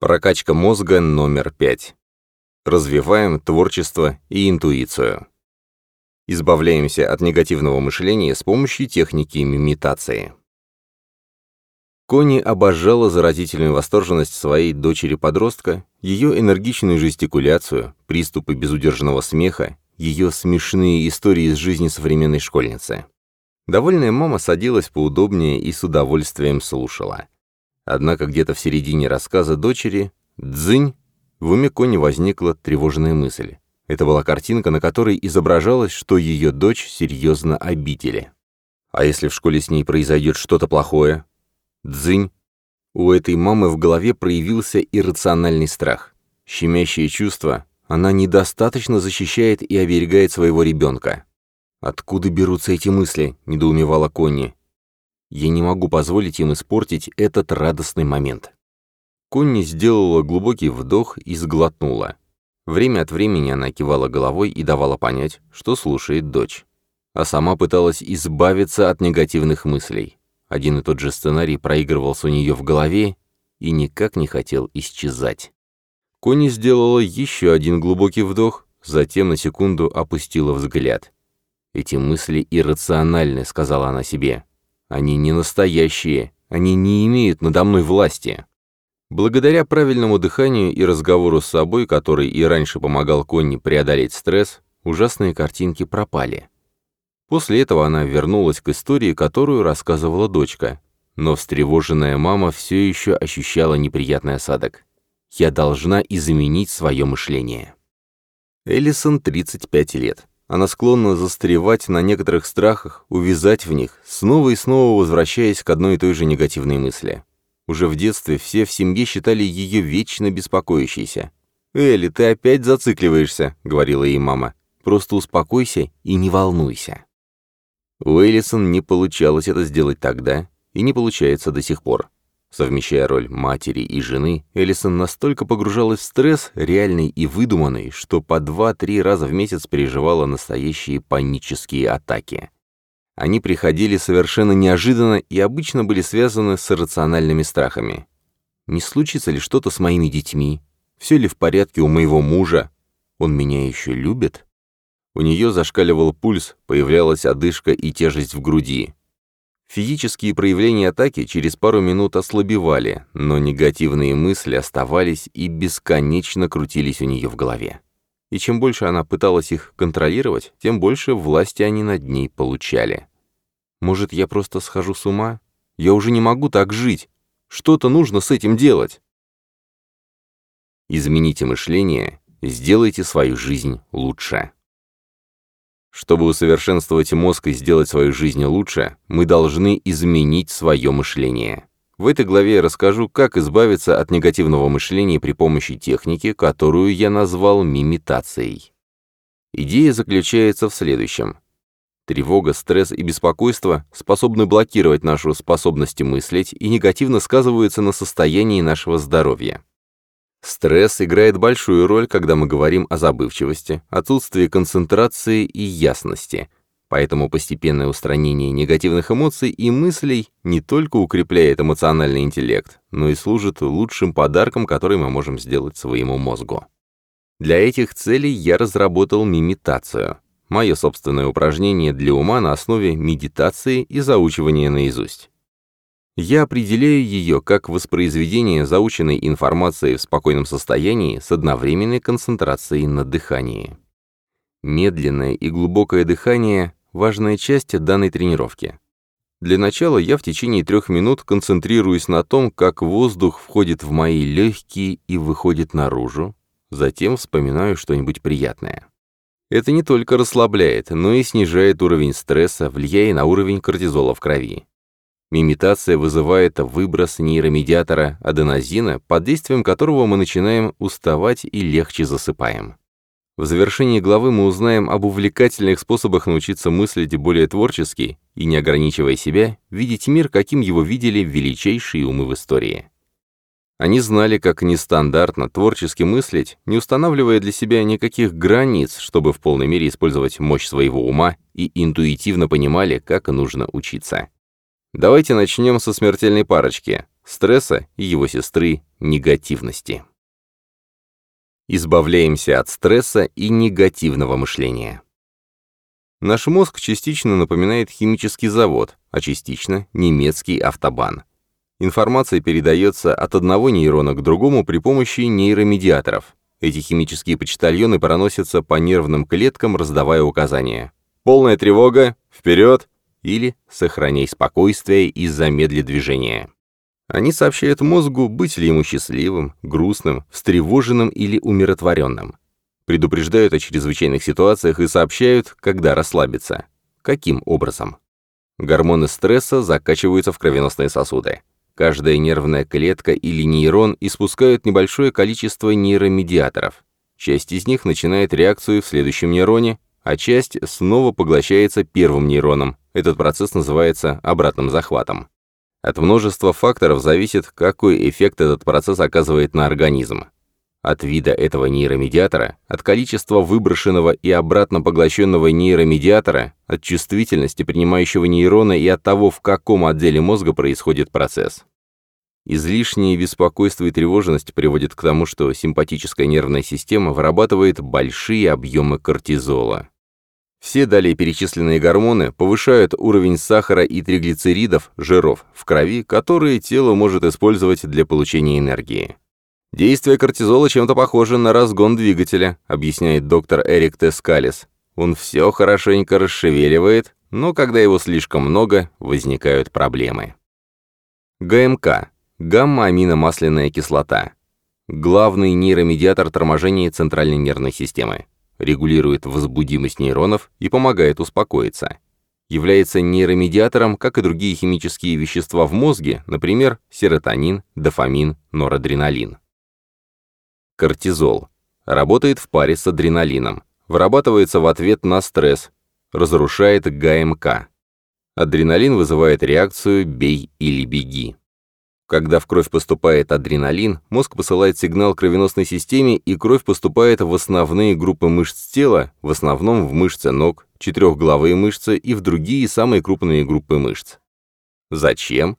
Прокачка мозга номер пять. Развиваем творчество и интуицию. Избавляемся от негативного мышления с помощью техники мимитации. Кони обожала заразительную восторженность своей дочери-подростка, ее энергичную жестикуляцию, приступы безудержного смеха, ее смешные истории из жизни современной школьницы. Довольная мама садилась поудобнее и с удовольствием слушала. Однако где-то в середине рассказа дочери «Дзынь» в уме Кони возникла тревожная мысль. Это была картинка, на которой изображалось, что ее дочь серьезно обидели. А если в школе с ней произойдет что-то плохое? Дзынь. У этой мамы в голове проявился иррациональный страх. Щемящее чувство, она недостаточно защищает и оберегает своего ребенка. «Откуда берутся эти мысли?» – недоумевала Конни. Я не могу позволить им испортить этот радостный момент. Конни сделала глубокий вдох и сглотнула. Время от времени она кивала головой и давала понять, что слушает дочь. А сама пыталась избавиться от негативных мыслей. Один и тот же сценарий проигрывался у нее в голове и никак не хотел исчезать. Конни сделала еще один глубокий вдох, затем на секунду опустила взгляд. «Эти мысли иррациональны», — сказала она себе. Они не настоящие, они не имеют надо мной власти. Благодаря правильному дыханию и разговору с собой, который и раньше помогал Конни преодолеть стресс, ужасные картинки пропали. После этого она вернулась к истории, которую рассказывала дочка. Но встревоженная мама все еще ощущала неприятный осадок. «Я должна изменить свое мышление». Эллисон, 35 лет. Она склонна застревать на некоторых страхах, увязать в них, снова и снова возвращаясь к одной и той же негативной мысли. Уже в детстве все в семье считали ее вечно беспокоящейся. «Элли, ты опять зацикливаешься», — говорила ей мама. «Просто успокойся и не волнуйся». У Эллисон не получалось это сделать тогда, и не получается до сих пор. Совмещая роль матери и жены, Элисон настолько погружалась в стресс, реальный и выдуманный, что по два-три раза в месяц переживала настоящие панические атаки. Они приходили совершенно неожиданно и обычно были связаны с иррациональными страхами. Не случится ли что-то с моими детьми? Все ли в порядке у моего мужа? Он меня еще любит? У нее зашкаливал пульс, появлялась одышка и тяжесть в груди. Физические проявления атаки через пару минут ослабевали, но негативные мысли оставались и бесконечно крутились у нее в голове. И чем больше она пыталась их контролировать, тем больше власти они над ней получали. «Может, я просто схожу с ума? Я уже не могу так жить. Что-то нужно с этим делать». Измените мышление, сделайте свою жизнь лучше. Чтобы усовершенствовать мозг и сделать свою жизнь лучше, мы должны изменить свое мышление. В этой главе я расскажу, как избавиться от негативного мышления при помощи техники, которую я назвал мимитацией. Идея заключается в следующем. Тревога, стресс и беспокойство способны блокировать нашу способность мыслить и негативно сказываются на состоянии нашего здоровья. Стресс играет большую роль, когда мы говорим о забывчивости, отсутствии концентрации и ясности. Поэтому постепенное устранение негативных эмоций и мыслей не только укрепляет эмоциональный интеллект, но и служит лучшим подарком, который мы можем сделать своему мозгу. Для этих целей я разработал мимитацию. Мое собственное упражнение для ума на основе медитации и заучивания наизусть. Я определяю ее как воспроизведение заученной информации в спокойном состоянии с одновременной концентрацией на дыхании. Медленное и глубокое дыхание – важная часть данной тренировки. Для начала я в течение трех минут концентрируюсь на том, как воздух входит в мои легкие и выходит наружу, затем вспоминаю что-нибудь приятное. Это не только расслабляет, но и снижает уровень стресса, влияя на уровень кортизола в крови. Мимитация вызывает выброс нейромедиатора аденозина, под действием которого мы начинаем уставать и легче засыпаем. В завершении главы мы узнаем об увлекательных способах научиться мыслить более творчески и, не ограничивая себя, видеть мир, каким его видели величайшие умы в истории. Они знали, как нестандартно творчески мыслить, не устанавливая для себя никаких границ, чтобы в полной мере использовать мощь своего ума и интуитивно понимали, как нужно учиться. Давайте начнем со смертельной парочки – стресса и его сестры – негативности. Избавляемся от стресса и негативного мышления. Наш мозг частично напоминает химический завод, а частично немецкий автобан. Информация передается от одного нейрона к другому при помощи нейромедиаторов. Эти химические почтальоны проносятся по нервным клеткам, раздавая указания. «Полная тревога! Вперед!» Или «Сохраняй спокойствие и замедли движение». Они сообщают мозгу, быть ли ему счастливым, грустным, встревоженным или умиротворенным. Предупреждают о чрезвычайных ситуациях и сообщают, когда расслабиться. Каким образом? Гормоны стресса закачиваются в кровеносные сосуды. Каждая нервная клетка или нейрон испускают небольшое количество нейромедиаторов. Часть из них начинает реакцию в следующем нейроне, а часть снова поглощается первым нейроном. Этот процесс называется обратным захватом. От множества факторов зависит, какой эффект этот процесс оказывает на организм. От вида этого нейромедиатора, от количества выброшенного и обратно поглощенного нейромедиатора, от чувствительности принимающего нейрона и от того, в каком отделе мозга происходит процесс. Излишнее беспокойство и тревожность приводят к тому, что симпатическая нервная система вырабатывает большие объемы кортизола. Все далее перечисленные гормоны повышают уровень сахара и триглицеридов, жиров, в крови, которые тело может использовать для получения энергии. Действие кортизола чем-то похоже на разгон двигателя, объясняет доктор Эрик Тескалис. Он все хорошенько расшевеливает, но когда его слишком много, возникают проблемы. ГМК – гамма-аминомасляная кислота. Главный нейромедиатор торможения центральной нервной системы. Регулирует возбудимость нейронов и помогает успокоиться. Является нейромедиатором, как и другие химические вещества в мозге, например, серотонин, дофамин, норадреналин. Кортизол. Работает в паре с адреналином. Вырабатывается в ответ на стресс. Разрушает ГМК. Адреналин вызывает реакцию «бей или беги». Когда в кровь поступает адреналин, мозг посылает сигнал кровеносной системе, и кровь поступает в основные группы мышц тела, в основном в мышцы ног, четырехглавые мышцы и в другие самые крупные группы мышц. Зачем?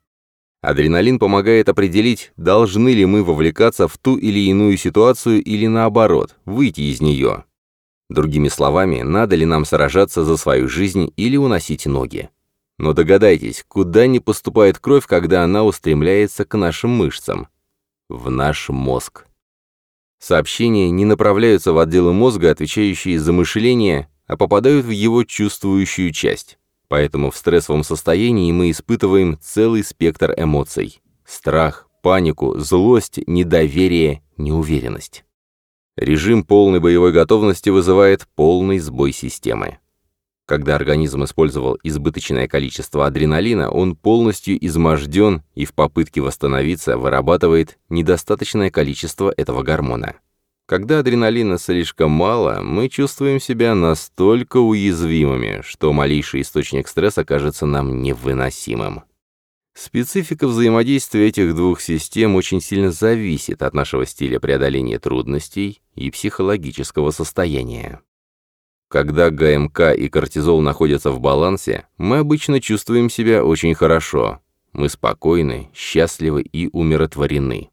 Адреналин помогает определить, должны ли мы вовлекаться в ту или иную ситуацию или наоборот, выйти из нее. Другими словами, надо ли нам сражаться за свою жизнь или уносить ноги. Но догадайтесь, куда не поступает кровь, когда она устремляется к нашим мышцам? В наш мозг. Сообщения не направляются в отделы мозга, отвечающие за мышление, а попадают в его чувствующую часть. Поэтому в стрессовом состоянии мы испытываем целый спектр эмоций. Страх, панику, злость, недоверие, неуверенность. Режим полной боевой готовности вызывает полный сбой системы. Когда организм использовал избыточное количество адреналина, он полностью изможден и в попытке восстановиться вырабатывает недостаточное количество этого гормона. Когда адреналина слишком мало, мы чувствуем себя настолько уязвимыми, что малейший источник стресса кажется нам невыносимым. Специфика взаимодействия этих двух систем очень сильно зависит от нашего стиля преодоления трудностей и психологического состояния. Когда ГМК и кортизол находятся в балансе, мы обычно чувствуем себя очень хорошо. Мы спокойны, счастливы и умиротворены.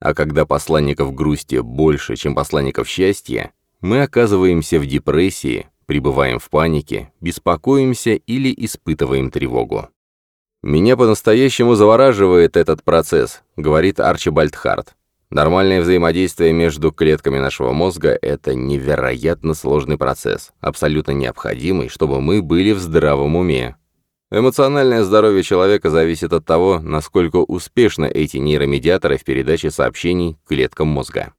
А когда посланников грусти больше, чем посланников счастья, мы оказываемся в депрессии, пребываем в панике, беспокоимся или испытываем тревогу. «Меня по-настоящему завораживает этот процесс», — говорит Арчибальд Харт. Нормальное взаимодействие между клетками нашего мозга – это невероятно сложный процесс, абсолютно необходимый, чтобы мы были в здравом уме, Эмоциональное здоровье человека зависит от того, насколько успешны эти нейромедиаторы в передаче сообщений клеткам мозга.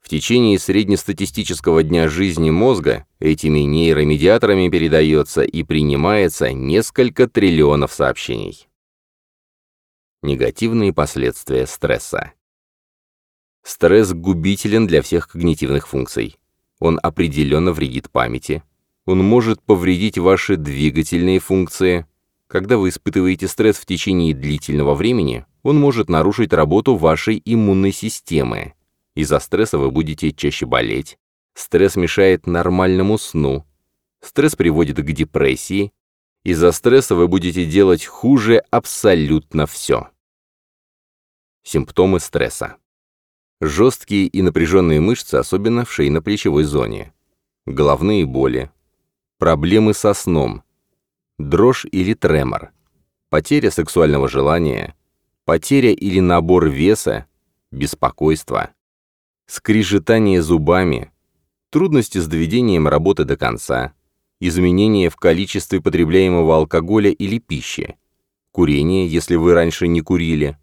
В течение среднестатистического дня жизни мозга этими нейромедиаторами передается и принимается несколько триллионов сообщений. Негативные последствия стресса. Стресс губителен для всех когнитивных функций. Он определенно вредит памяти. Он может повредить ваши двигательные функции, когда вы испытываете стресс в течение длительного времени, он может нарушить работу вашей иммунной системы. Из-за стресса вы будете чаще болеть. Стресс мешает нормальному сну. Стресс приводит к депрессии. Из-за стресса вы будете делать хуже абсолютно все. Симптомы стресса. Жесткие и напряженные мышцы, особенно в шейно-плечевой зоне. Головные боли. Проблемы со сном. Дрожь или тремор. Потеря сексуального желания. Потеря или набор веса. Беспокойство. Скрижетание зубами. Трудности с доведением работы до конца. Изменения в количестве потребляемого алкоголя или пищи. Курение, если вы раньше не курили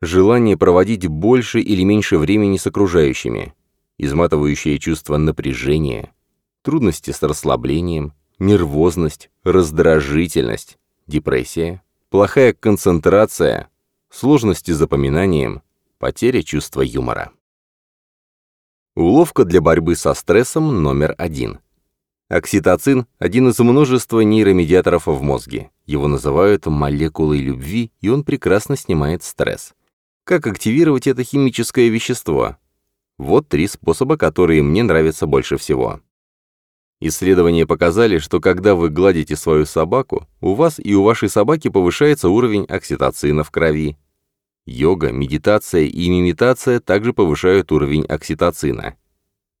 желание проводить больше или меньше времени с окружающими, изматывающее чувство напряжения, трудности с расслаблением, нервозность, раздражительность, депрессия, плохая концентрация, сложности с запоминанием, потеря чувства юмора. Уловка для борьбы со стрессом номер один. Окситоцин – один из множества нейромедиаторов в мозге. Его называют молекулой любви, и он прекрасно снимает стресс. Как активировать это химическое вещество? Вот три способа, которые мне нравятся больше всего. Исследования показали, что когда вы гладите свою собаку, у вас и у вашей собаки повышается уровень окситоцина в крови. Йога, медитация и мимитация также повышают уровень окситоцина.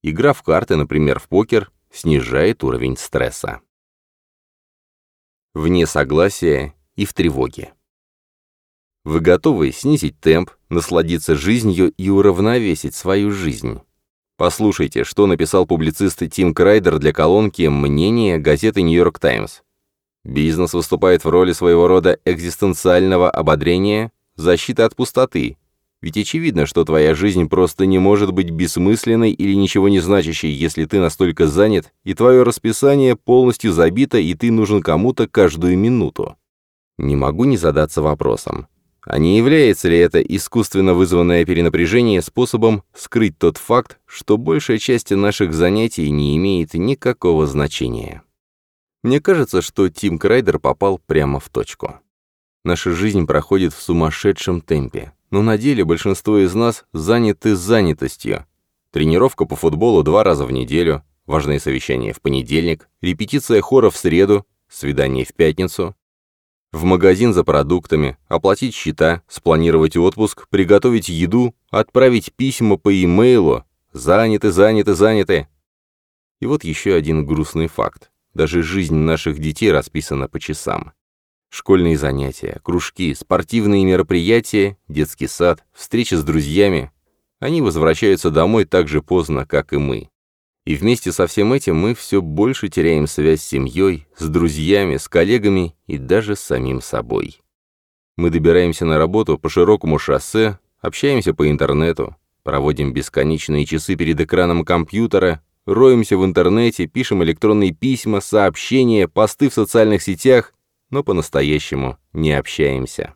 Игра в карты, например, в покер, снижает уровень стресса. Вне согласия и в тревоге. Вы готовы снизить темп, насладиться жизнью и уравновесить свою жизнь? Послушайте, что написал публицист Тим Крайдер для колонки «Мнение» газеты «Нью-Йорк Таймс». Бизнес выступает в роли своего рода экзистенциального ободрения, защиты от пустоты. Ведь очевидно, что твоя жизнь просто не может быть бессмысленной или ничего не значащей, если ты настолько занят, и твое расписание полностью забито, и ты нужен кому-то каждую минуту. Не могу не задаться вопросом. А не является ли это искусственно вызванное перенапряжение способом скрыть тот факт, что большая часть наших занятий не имеет никакого значения? Мне кажется, что Тим Крайдер попал прямо в точку. Наша жизнь проходит в сумасшедшем темпе, но на деле большинство из нас заняты занятостью. Тренировка по футболу два раза в неделю, важные совещания в понедельник, репетиция хора в среду, свидание в пятницу, в магазин за продуктами, оплатить счета, спланировать отпуск, приготовить еду, отправить письма по имейлу. Заняты, заняты, заняты. И вот еще один грустный факт. Даже жизнь наших детей расписана по часам. Школьные занятия, кружки, спортивные мероприятия, детский сад, встречи с друзьями. Они возвращаются домой так же поздно, как и мы. И вместе со всем этим мы все больше теряем связь с семьей, с друзьями, с коллегами и даже с самим собой. Мы добираемся на работу по широкому шоссе, общаемся по интернету, проводим бесконечные часы перед экраном компьютера, роемся в интернете, пишем электронные письма, сообщения, посты в социальных сетях, но по-настоящему не общаемся.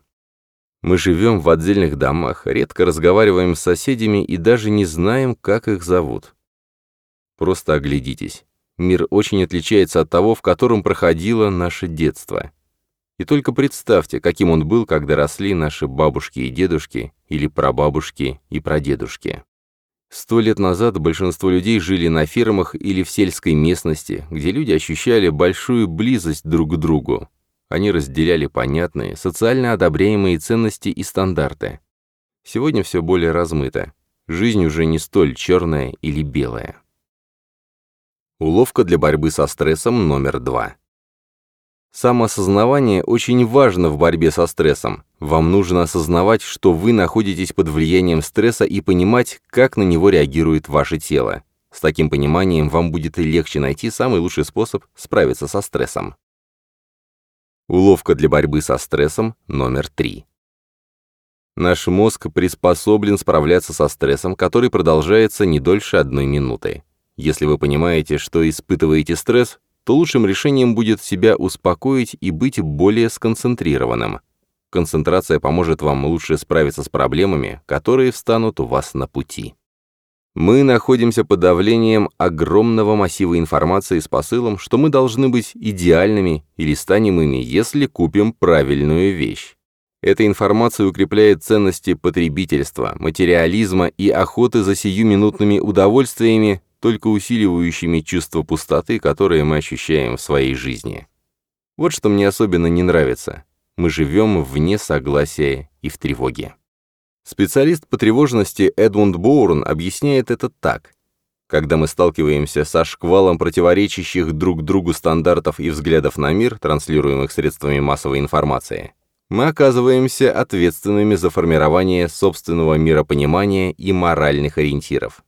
Мы живем в отдельных домах, редко разговариваем с соседями и даже не знаем, как их зовут. Просто оглядитесь. Мир очень отличается от того, в котором проходило наше детство. И только представьте, каким он был, когда росли наши бабушки и дедушки, или прабабушки и прадедушки. Сто лет назад большинство людей жили на фермах или в сельской местности, где люди ощущали большую близость друг к другу. Они разделяли понятные, социально одобряемые ценности и стандарты. Сегодня все более размыто. Жизнь уже не столь черная или белая. Уловка для борьбы со стрессом номер два. Самоосознавание очень важно в борьбе со стрессом. Вам нужно осознавать, что вы находитесь под влиянием стресса и понимать, как на него реагирует ваше тело. С таким пониманием вам будет легче найти самый лучший способ справиться со стрессом. Уловка для борьбы со стрессом номер три. Наш мозг приспособлен справляться со стрессом, который продолжается не дольше одной минуты. Если вы понимаете, что испытываете стресс, то лучшим решением будет себя успокоить и быть более сконцентрированным. Концентрация поможет вам лучше справиться с проблемами, которые встанут у вас на пути. Мы находимся под давлением огромного массива информации с посылом, что мы должны быть идеальными или станем ими, если купим правильную вещь. Эта информация укрепляет ценности потребительства, материализма и охоты за сиюминутными удовольствиями, только усиливающими чувство пустоты, которое мы ощущаем в своей жизни. Вот что мне особенно не нравится. Мы живем вне согласия и в тревоге. Специалист по тревожности Эдмунд Боурн объясняет это так. Когда мы сталкиваемся со шквалом противоречащих друг другу стандартов и взглядов на мир, транслируемых средствами массовой информации, мы оказываемся ответственными за формирование собственного миропонимания и моральных ориентиров.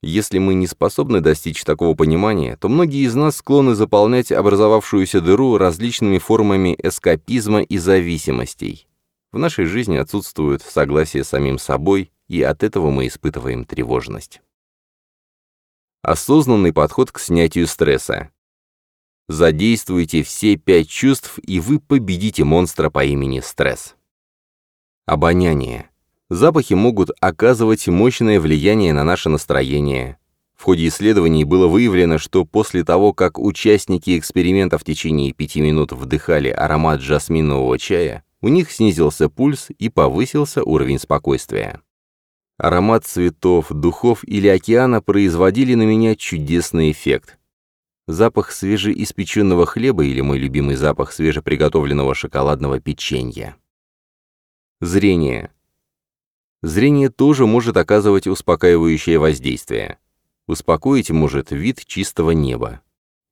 Если мы не способны достичь такого понимания, то многие из нас склонны заполнять образовавшуюся дыру различными формами эскапизма и зависимостей. В нашей жизни отсутствует согласие с самим собой, и от этого мы испытываем тревожность. Осознанный подход к снятию стресса. Задействуйте все пять чувств, и вы победите монстра по имени стресс. Обоняние. Запахи могут оказывать мощное влияние на наше настроение. В ходе исследований было выявлено, что после того, как участники эксперимента в течение пяти минут вдыхали аромат жасминового чая, у них снизился пульс и повысился уровень спокойствия. Аромат цветов, духов или океана производили на меня чудесный эффект. Запах свежеиспеченного хлеба или мой любимый запах свежеприготовленного шоколадного печенья. Зрение. Зрение тоже может оказывать успокаивающее воздействие. Успокоить может вид чистого неба.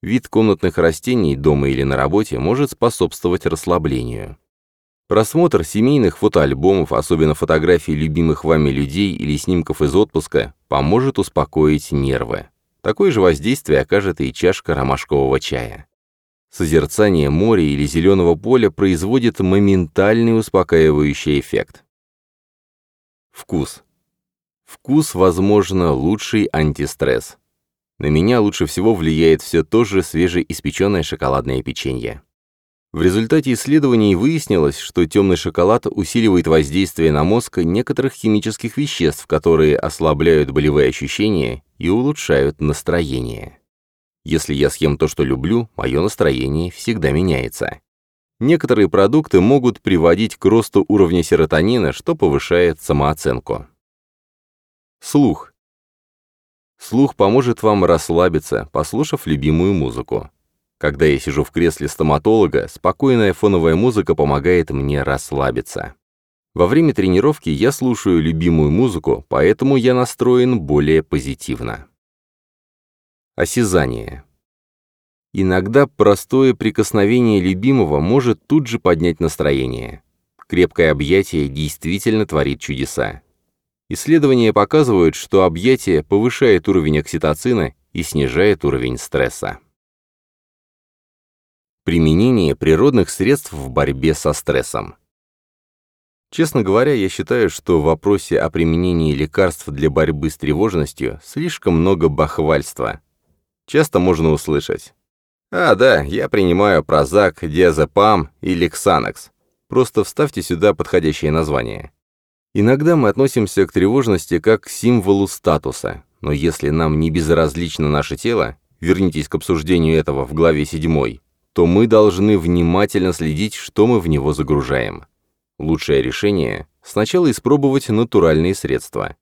Вид комнатных растений дома или на работе может способствовать расслаблению. Просмотр семейных фотоальбомов, особенно фотографий любимых вами людей или снимков из отпуска, поможет успокоить нервы. Такое же воздействие окажет и чашка ромашкового чая. Созерцание моря или зеленого поля производит моментальный успокаивающий эффект. Вкус. Вкус, возможно, лучший антистресс. На меня лучше всего влияет все то же свежеиспеченное шоколадное печенье. В результате исследований выяснилось, что темный шоколад усиливает воздействие на мозг некоторых химических веществ, которые ослабляют болевые ощущения и улучшают настроение. Если я съем то, что люблю, мое настроение всегда меняется. Некоторые продукты могут приводить к росту уровня серотонина, что повышает самооценку. Слух. Слух поможет вам расслабиться, послушав любимую музыку. Когда я сижу в кресле стоматолога, спокойная фоновая музыка помогает мне расслабиться. Во время тренировки я слушаю любимую музыку, поэтому я настроен более позитивно. Осязание. Иногда простое прикосновение любимого может тут же поднять настроение. Крепкое объятие действительно творит чудеса. Исследования показывают, что объятие повышает уровень окситоцина и снижает уровень стресса. Применение природных средств в борьбе со стрессом. Честно говоря, я считаю, что в вопросе о применении лекарств для борьбы с тревожностью слишком много бахвальства. Часто можно услышать. «А, да, я принимаю Прозак, Диазепам или Ксанакс. Просто вставьте сюда подходящее название». Иногда мы относимся к тревожности как к символу статуса, но если нам не безразлично наше тело, вернитесь к обсуждению этого в главе 7, то мы должны внимательно следить, что мы в него загружаем. Лучшее решение – сначала испробовать натуральные средства.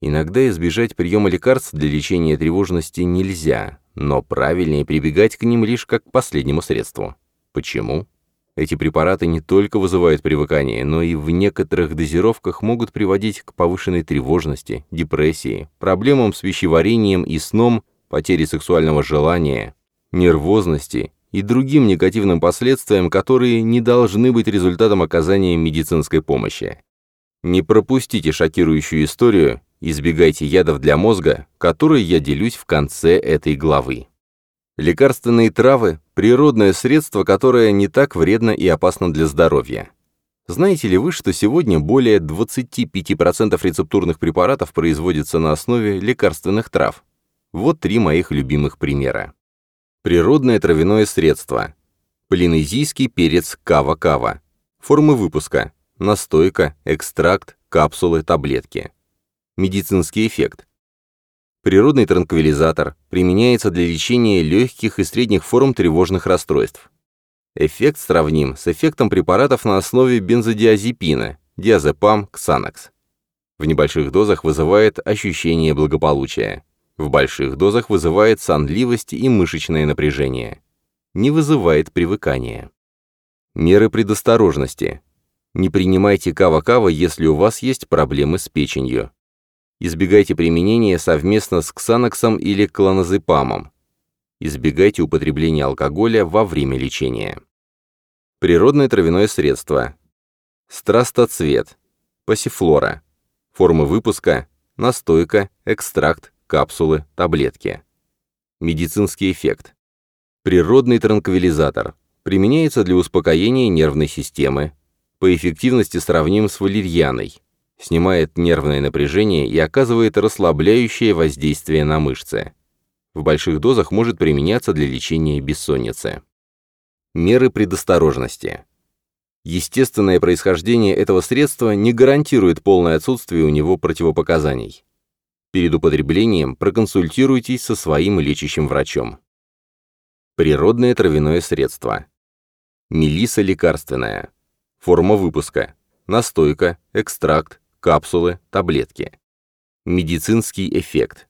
Иногда избежать приема лекарств для лечения тревожности нельзя, но правильнее прибегать к ним лишь как к последнему средству. Почему? Эти препараты не только вызывают привыкание, но и в некоторых дозировках могут приводить к повышенной тревожности, депрессии, проблемам с пищеварением и сном, потере сексуального желания, нервозности и другим негативным последствиям, которые не должны быть результатом оказания медицинской помощи. Не пропустите шокирующую историю, избегайте ядов для мозга, которые я делюсь в конце этой главы. Лекарственные травы – природное средство, которое не так вредно и опасно для здоровья. Знаете ли вы, что сегодня более 25% рецептурных препаратов производится на основе лекарственных трав? Вот три моих любимых примера. Природное травяное средство. Полинезийский перец кава-кава. Формы выпуска. Настойка, экстракт, капсулы, таблетки. Медицинский эффект. Природный транквилизатор применяется для лечения легких и средних форм тревожных расстройств. Эффект сравним с эффектом препаратов на основе бензодиазепина, диазепам, ксанакс. В небольших дозах вызывает ощущение благополучия. В больших дозах вызывает сонливость и мышечное напряжение. Не вызывает привыкания. Меры предосторожности. Не принимайте кава-кава, если у вас есть проблемы с печенью. Избегайте применения совместно с ксаноксом или клоназепамом. Избегайте употребления алкоголя во время лечения. Природное травяное средство. Страстоцвет. Пассифлора. Формы выпуска. Настойка, экстракт, капсулы, таблетки. Медицинский эффект. Природный транквилизатор. Применяется для успокоения нервной системы. По эффективности сравним с валерьяной. Снимает нервное напряжение и оказывает расслабляющее воздействие на мышцы. В больших дозах может применяться для лечения бессонницы. Меры предосторожности. Естественное происхождение этого средства не гарантирует полное отсутствие у него противопоказаний. Перед употреблением проконсультируйтесь со своим лечащим врачом. Природное травяное средство. Мелиса лекарственная. Форма выпуска. Настойка, экстракт, капсулы, таблетки. Медицинский эффект.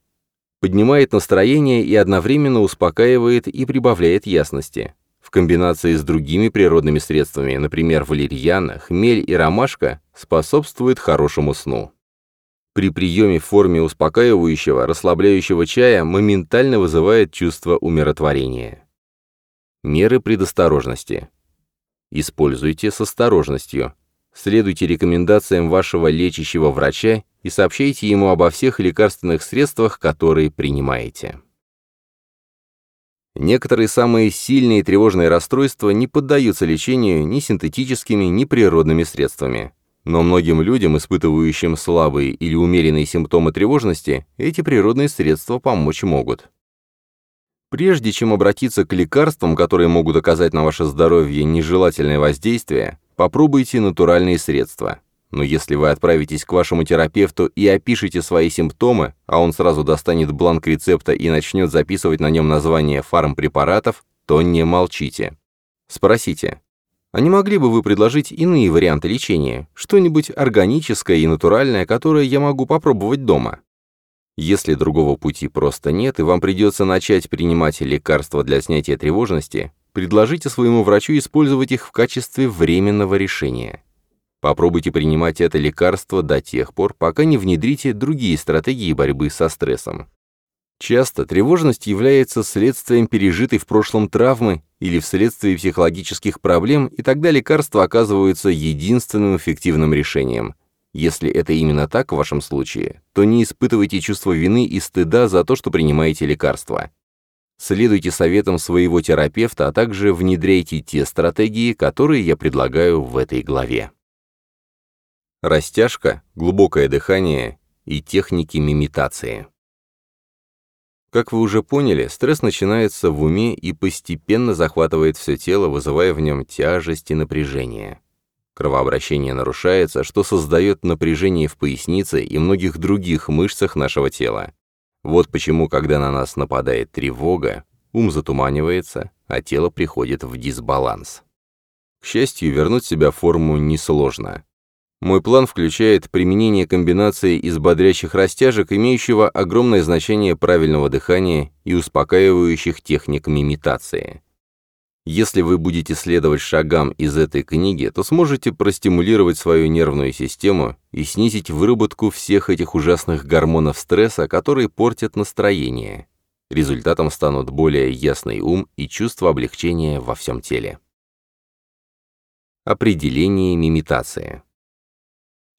Поднимает настроение и одновременно успокаивает и прибавляет ясности. В комбинации с другими природными средствами, например, валерьяна, хмель и ромашка, способствует хорошему сну. При приеме в форме успокаивающего, расслабляющего чая моментально вызывает чувство умиротворения. Меры предосторожности. Используйте с осторожностью. Следуйте рекомендациям вашего лечащего врача и сообщайте ему обо всех лекарственных средствах, которые принимаете. Некоторые самые сильные тревожные расстройства не поддаются лечению ни синтетическими, ни природными средствами. Но многим людям, испытывающим слабые или умеренные симптомы тревожности, эти природные средства помочь могут. Прежде чем обратиться к лекарствам, которые могут оказать на ваше здоровье нежелательное воздействие, попробуйте натуральные средства. Но если вы отправитесь к вашему терапевту и опишете свои симптомы, а он сразу достанет бланк рецепта и начнет записывать на нем название фармпрепаратов, то не молчите. Спросите, а не могли бы вы предложить иные варианты лечения, что-нибудь органическое и натуральное, которое я могу попробовать дома? Если другого пути просто нет, и вам придется начать принимать лекарства для снятия тревожности, предложите своему врачу использовать их в качестве временного решения. Попробуйте принимать это лекарство до тех пор, пока не внедрите другие стратегии борьбы со стрессом. Часто тревожность является следствием пережитой в прошлом травмы или вследствие психологических проблем, и тогда лекарства оказываются единственным эффективным решением. Если это именно так в вашем случае, то не испытывайте чувство вины и стыда за то, что принимаете лекарства. Следуйте советам своего терапевта, а также внедряйте те стратегии, которые я предлагаю в этой главе. Растяжка, глубокое дыхание и техники мимитации. Как вы уже поняли, стресс начинается в уме и постепенно захватывает все тело, вызывая в нем тяжесть и напряжение. Кровообращение нарушается, что создает напряжение в пояснице и многих других мышцах нашего тела. Вот почему, когда на нас нападает тревога, ум затуманивается, а тело приходит в дисбаланс. К счастью, вернуть себя в форму несложно. Мой план включает применение комбинации из бодрящих растяжек, имеющего огромное значение правильного дыхания и успокаивающих техник мимитации. Если вы будете следовать шагам из этой книги, то сможете простимулировать свою нервную систему и снизить выработку всех этих ужасных гормонов стресса, которые портят настроение. Результатом станут более ясный ум и чувство облегчения во всем теле. Определение мимитации.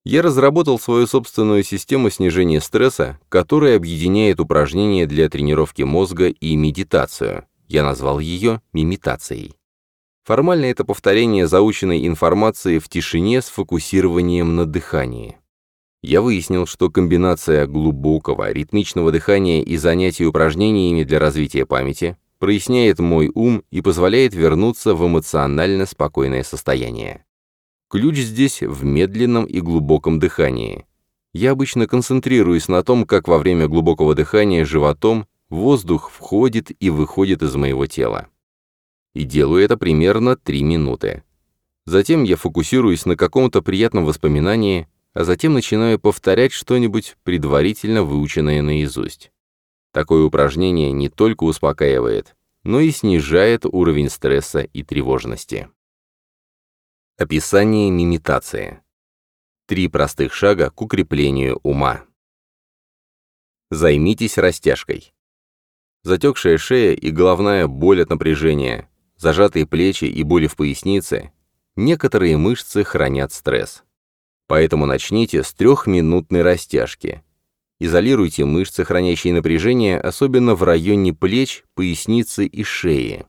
Я разработал свою собственную систему снижения стресса, которая объединяет упражнения для тренировки мозга и медитацию. Я назвал ее мимитацией. Формально это повторение заученной информации в тишине с фокусированием на дыхании. Я выяснил, что комбинация глубокого, ритмичного дыхания и занятий упражнениями для развития памяти проясняет мой ум и позволяет вернуться в эмоционально спокойное состояние. Ключ здесь в медленном и глубоком дыхании. Я обычно концентрируюсь на том, как во время глубокого дыхания животом воздух входит и выходит из моего тела. И делаю это примерно 3 минуты. Затем я фокусируюсь на каком-то приятном воспоминании, а затем начинаю повторять что-нибудь предварительно выученное наизусть. Такое упражнение не только успокаивает, но и снижает уровень стресса и тревожности. Описание мимитации. Три простых шага к укреплению ума. Займитесь растяжкой. Затекшая шея и головная боль от напряжения, зажатые плечи и боли в пояснице. Некоторые мышцы хранят стресс. Поэтому начните с трехминутной растяжки. Изолируйте мышцы, хранящие напряжение, особенно в районе плеч, поясницы и шеи.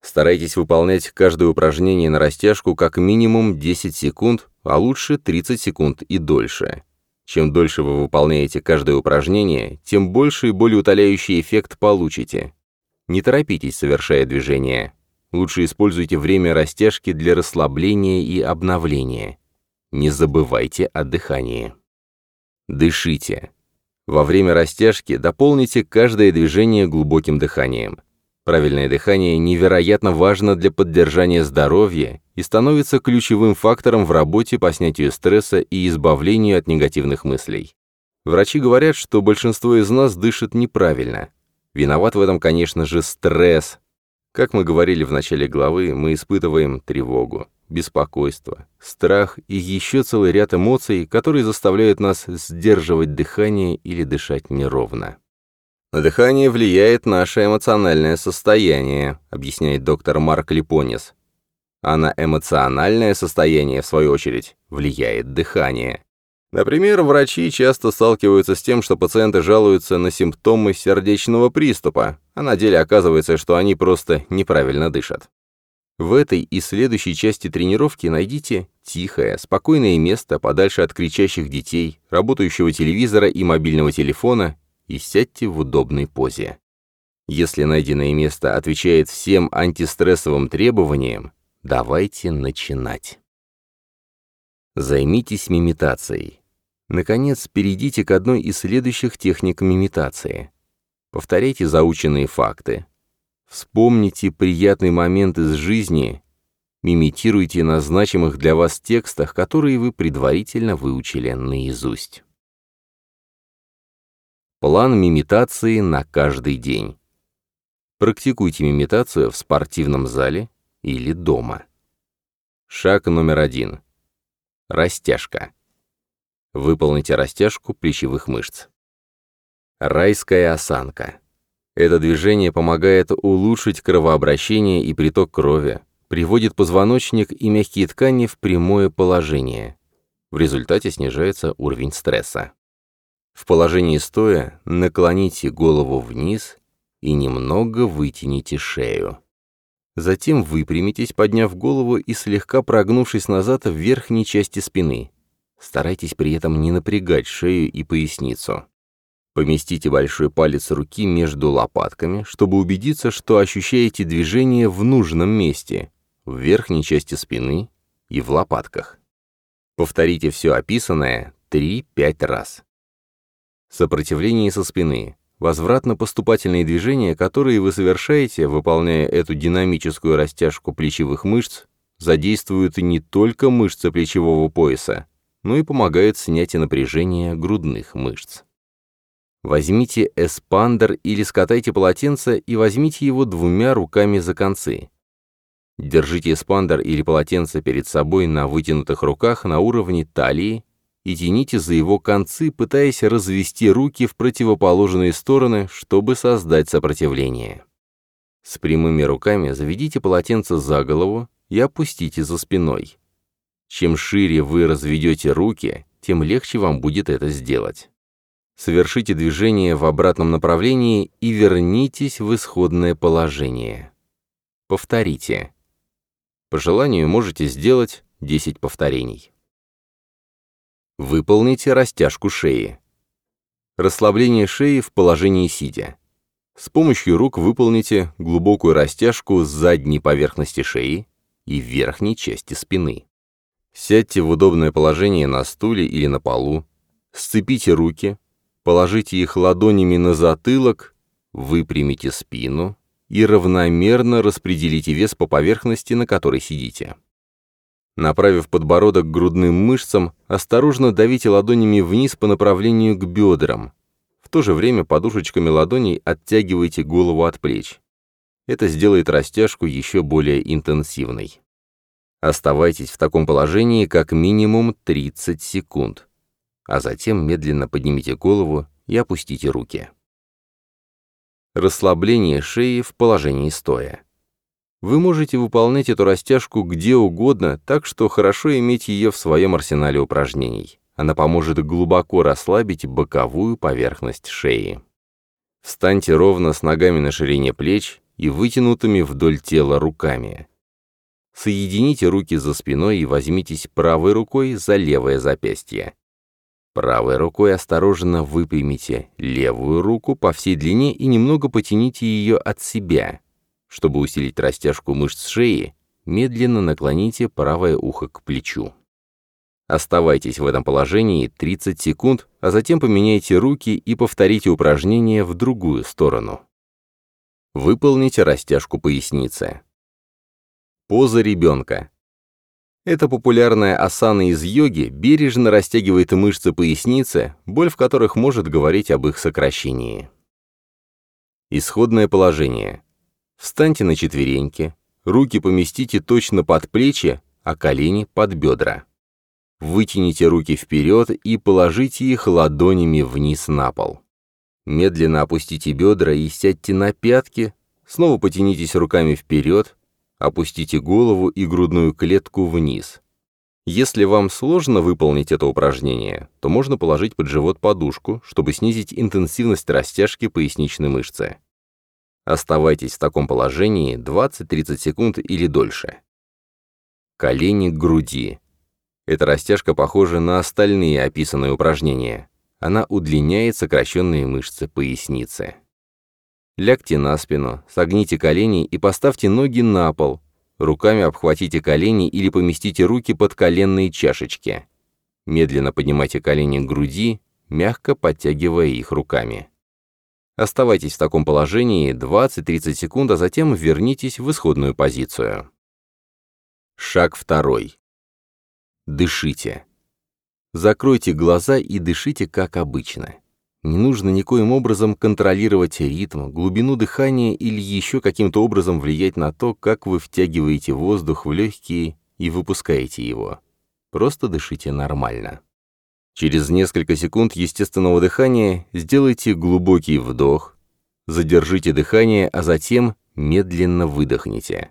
Старайтесь выполнять каждое упражнение на растяжку как минимум 10 секунд, а лучше 30 секунд и дольше. Чем дольше вы выполняете каждое упражнение, тем больше и более утоляющий эффект получите. Не торопитесь, совершая движение. Лучше используйте время растяжки для расслабления и обновления. Не забывайте о дыхании. Дышите. Во время растяжки дополните каждое движение глубоким дыханием. Правильное дыхание невероятно важно для поддержания здоровья и становится ключевым фактором в работе по снятию стресса и избавлению от негативных мыслей. Врачи говорят, что большинство из нас дышит неправильно. Виноват в этом, конечно же, стресс. Как мы говорили в начале главы, мы испытываем тревогу, беспокойство, страх и еще целый ряд эмоций, которые заставляют нас сдерживать дыхание или дышать неровно. Дыхание влияет наше эмоциональное состояние, объясняет доктор Марк Липонис. А на эмоциональное состояние, в свою очередь, влияет дыхание. Например, врачи часто сталкиваются с тем, что пациенты жалуются на симптомы сердечного приступа, а на деле оказывается, что они просто неправильно дышат. В этой и следующей части тренировки найдите тихое, спокойное место подальше от кричащих детей, работающего телевизора и мобильного телефона и сядьте в удобной позе. Если найденное место отвечает всем антистрессовым требованиям, давайте начинать. Займитесь мимитацией. Наконец, перейдите к одной из следующих техник мимитации. Повторяйте заученные факты. Вспомните приятный момент из жизни, мимитируйте на значимых для вас текстах, которые вы предварительно выучили наизусть. План мимитации на каждый день. Практикуйте мимитацию в спортивном зале или дома. Шаг номер один. Растяжка. Выполните растяжку плечевых мышц. Райская осанка. Это движение помогает улучшить кровообращение и приток крови, приводит позвоночник и мягкие ткани в прямое положение. В результате снижается уровень стресса. В положении стоя наклоните голову вниз и немного вытяните шею. Затем выпрямитесь, подняв голову и слегка прогнувшись назад в верхней части спины. Старайтесь при этом не напрягать шею и поясницу. Поместите большой палец руки между лопатками, чтобы убедиться, что ощущаете движение в нужном месте, в верхней части спины и в лопатках. Повторите все описанное 3-5 раз. Сопротивление со спины. Возвратно-поступательные движения, которые вы совершаете, выполняя эту динамическую растяжку плечевых мышц, задействуют не только мышцы плечевого пояса, но и помогают снять напряжение грудных мышц. Возьмите эспандер или скатайте полотенце и возьмите его двумя руками за концы. Держите эспандер или полотенце перед собой на вытянутых руках на уровне талии и тяните за его концы, пытаясь развести руки в противоположные стороны, чтобы создать сопротивление. С прямыми руками заведите полотенце за голову и опустите за спиной. Чем шире вы разведете руки, тем легче вам будет это сделать. Совершите движение в обратном направлении и вернитесь в исходное положение. Повторите. По желанию можете сделать 10 повторений. Выполните растяжку шеи. Расслабление шеи в положении сидя. С помощью рук выполните глубокую растяжку задней поверхности шеи и верхней части спины. Сядьте в удобное положение на стуле или на полу, сцепите руки, положите их ладонями на затылок, выпрямите спину и равномерно распределите вес по поверхности, на которой сидите. Направив подбородок к грудным мышцам, осторожно давите ладонями вниз по направлению к бедрам. В то же время подушечками ладоней оттягивайте голову от плеч. Это сделает растяжку еще более интенсивной. Оставайтесь в таком положении как минимум 30 секунд, а затем медленно поднимите голову и опустите руки. Расслабление шеи в положении стоя. Вы можете выполнять эту растяжку где угодно, так что хорошо иметь ее в своем арсенале упражнений. Она поможет глубоко расслабить боковую поверхность шеи. Встаньте ровно с ногами на ширине плеч и вытянутыми вдоль тела руками. Соедините руки за спиной и возьмитесь правой рукой за левое запястье. Правой рукой осторожно выпрямите левую руку по всей длине и немного потяните ее от себя. Чтобы усилить растяжку мышц шеи, медленно наклоните правое ухо к плечу. Оставайтесь в этом положении 30 секунд, а затем поменяйте руки и повторите упражнение в другую сторону. Выполните растяжку поясницы. Поза ребенка. Эта популярная асана из йоги бережно растягивает мышцы поясницы, боль в которых может говорить об их сокращении. Исходное положение. Встаньте на четвереньки, руки поместите точно под плечи, а колени под бедра. Вытяните руки вперед и положите их ладонями вниз на пол. Медленно опустите бедра и сядьте на пятки, снова потянитесь руками вперед, Опустите голову и грудную клетку вниз. Если вам сложно выполнить это упражнение, то можно положить под живот подушку, чтобы снизить интенсивность растяжки поясничной мышцы. Оставайтесь в таком положении 20-30 секунд или дольше. Колени к груди. Эта растяжка похожа на остальные описанные упражнения. Она удлиняет сокращенные мышцы поясницы. Лягте на спину, согните колени и поставьте ноги на пол. Руками обхватите колени или поместите руки под коленные чашечки. Медленно поднимайте колени к груди, мягко подтягивая их руками. Оставайтесь в таком положении 20-30 секунд, а затем вернитесь в исходную позицию. Шаг второй. Дышите. Закройте глаза и дышите как обычно. Не нужно никоим образом контролировать ритм, глубину дыхания или еще каким-то образом влиять на то, как вы втягиваете воздух в легкие и выпускаете его. Просто дышите нормально. Через несколько секунд естественного дыхания сделайте глубокий вдох, задержите дыхание, а затем медленно выдохните.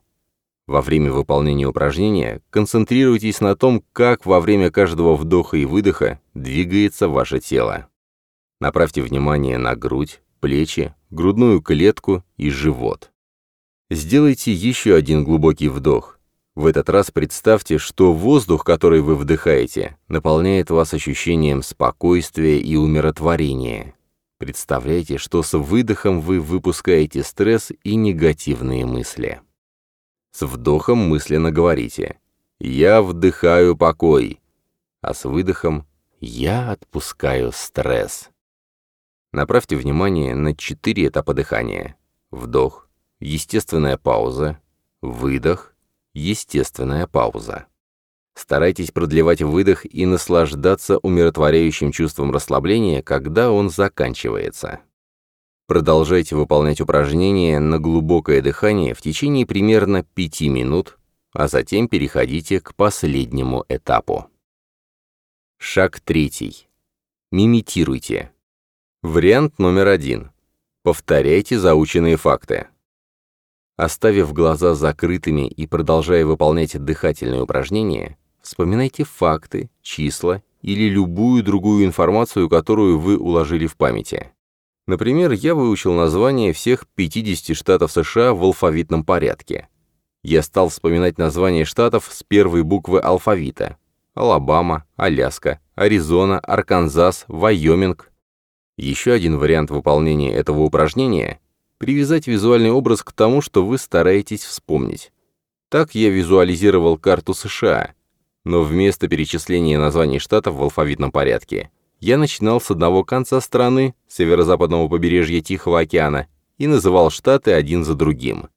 Во время выполнения упражнения концентрируйтесь на том, как во время каждого вдоха и выдоха двигается ваше тело. Направьте внимание на грудь, плечи, грудную клетку и живот. Сделайте еще один глубокий вдох. В этот раз представьте, что воздух, который вы вдыхаете, наполняет вас ощущением спокойствия и умиротворения. Представляйте, что с выдохом вы выпускаете стресс и негативные мысли. С вдохом мысленно говорите «Я вдыхаю покой», а с выдохом «Я отпускаю стресс». Направьте внимание на четыре этапа дыхания. Вдох, естественная пауза, выдох, естественная пауза. Старайтесь продлевать выдох и наслаждаться умиротворяющим чувством расслабления, когда он заканчивается. Продолжайте выполнять упражнения на глубокое дыхание в течение примерно 5 минут, а затем переходите к последнему этапу. Шаг третий. Мимитируйте. Вариант номер один. Повторяйте заученные факты. Оставив глаза закрытыми и продолжая выполнять дыхательные упражнения, вспоминайте факты, числа или любую другую информацию, которую вы уложили в памяти. Например, я выучил названия всех 50 штатов США в алфавитном порядке. Я стал вспоминать названия штатов с первой буквы алфавита. Алабама, Аляска, Аризона, Арканзас, Вайоминг, еще один вариант выполнения этого упражнения – привязать визуальный образ к тому, что вы стараетесь вспомнить. Так я визуализировал карту США, но вместо перечисления названий штатов в алфавитном порядке я начинал с одного конца страны, северо-западного побережья Тихого океана, и называл штаты один за другим.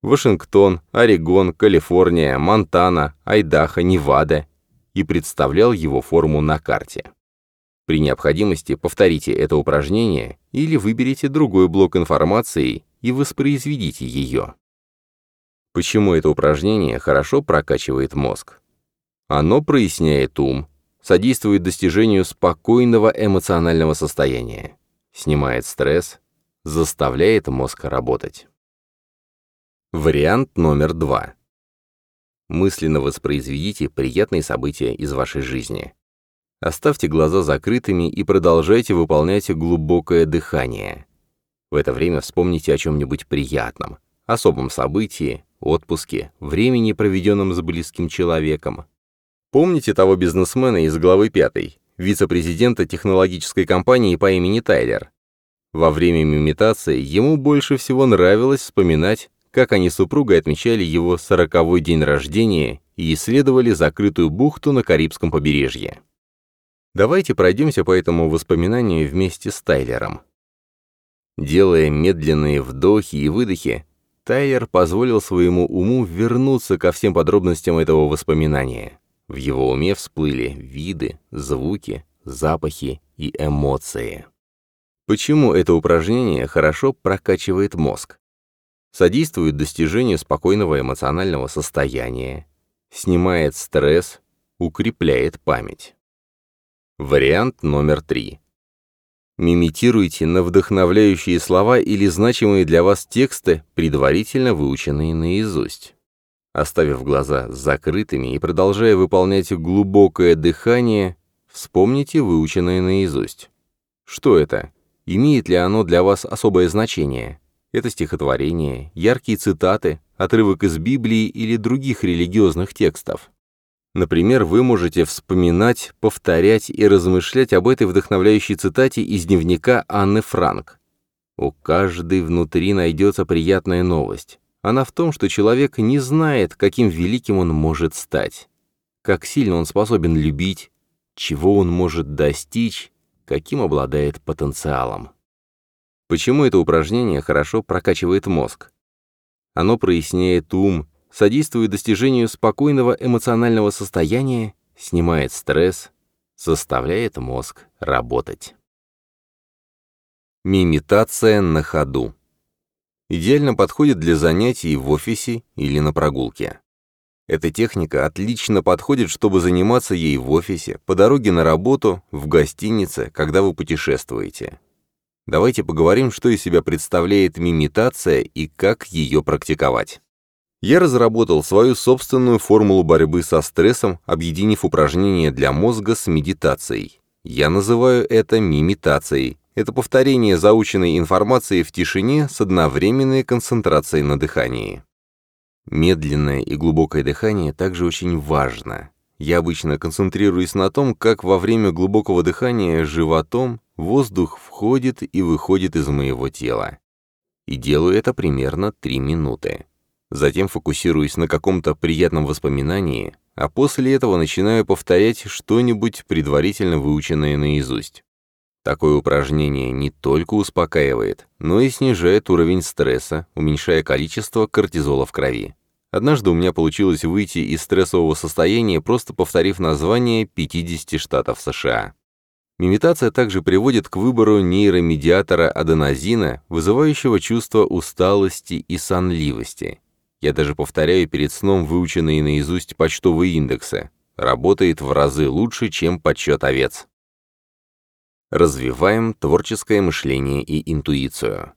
Вашингтон, Орегон, Калифорния, Монтана, Айдахо, Невада и представлял его форму на карте. При необходимости повторите это упражнение или выберите другой блок информации и воспроизведите ее. Почему это упражнение хорошо прокачивает мозг? Оно проясняет ум, содействует достижению спокойного эмоционального состояния, снимает стресс, заставляет мозг работать. Вариант номер два. Мысленно воспроизведите приятные события из вашей жизни. Оставьте глаза закрытыми и продолжайте выполнять глубокое дыхание. В это время вспомните о чем-нибудь приятном, особом событии, отпуске, времени, проведенном с близким человеком. Помните того бизнесмена из главы 5, вице-президента технологической компании по имени Тайлер? Во время имитации ему больше всего нравилось вспоминать, как они с супругой отмечали его сороковой день рождения и исследовали закрытую бухту на Карибском побережье. Давайте пройдемся по этому воспоминанию вместе с Тайлером. Делая медленные вдохи и выдохи, Тайлер позволил своему уму вернуться ко всем подробностям этого воспоминания. В его уме всплыли виды, звуки, запахи и эмоции. Почему это упражнение хорошо прокачивает мозг? Содействует достижению спокойного эмоционального состояния, снимает стресс, укрепляет память. Вариант номер три. Мимитируйте на вдохновляющие слова или значимые для вас тексты, предварительно выученные наизусть. Оставив глаза закрытыми и продолжая выполнять глубокое дыхание, вспомните выученное наизусть. Что это? Имеет ли оно для вас особое значение? Это стихотворение, яркие цитаты, отрывок из Библии или других религиозных текстов. Например, вы можете вспоминать, повторять и размышлять об этой вдохновляющей цитате из дневника Анны Франк. У каждой внутри найдется приятная новость. Она в том, что человек не знает, каким великим он может стать, как сильно он способен любить, чего он может достичь, каким обладает потенциалом. Почему это упражнение хорошо прокачивает мозг? Оно проясняет ум, содействует достижению спокойного эмоционального состояния, снимает стресс, заставляет мозг работать. Мимитация на ходу. Идеально подходит для занятий в офисе или на прогулке. Эта техника отлично подходит, чтобы заниматься ей в офисе, по дороге на работу, в гостинице, когда вы путешествуете. Давайте поговорим, что из себя представляет мимитация и как ее практиковать я разработал свою собственную формулу борьбы со стрессом, объединив упражнения для мозга с медитацией. Я называю это мимитацией. Это повторение заученной информации в тишине с одновременной концентрацией на дыхании. Медленное и глубокое дыхание также очень важно. Я обычно концентрируюсь на том, как во время глубокого дыхания животом воздух входит и выходит из моего тела. И делаю это примерно 3 минуты затем фокусируюсь на каком-то приятном воспоминании, а после этого начинаю повторять что-нибудь предварительно выученное наизусть. Такое упражнение не только успокаивает, но и снижает уровень стресса, уменьшая количество кортизола в крови. Однажды у меня получилось выйти из стрессового состояния, просто повторив название 50 штатов США. Мимитация также приводит к выбору нейромедиатора аденозина, вызывающего чувство усталости и сонливости. Я даже повторяю перед сном выученные наизусть почтовые индексы. Работает в разы лучше, чем подсчет овец. Развиваем творческое мышление и интуицию.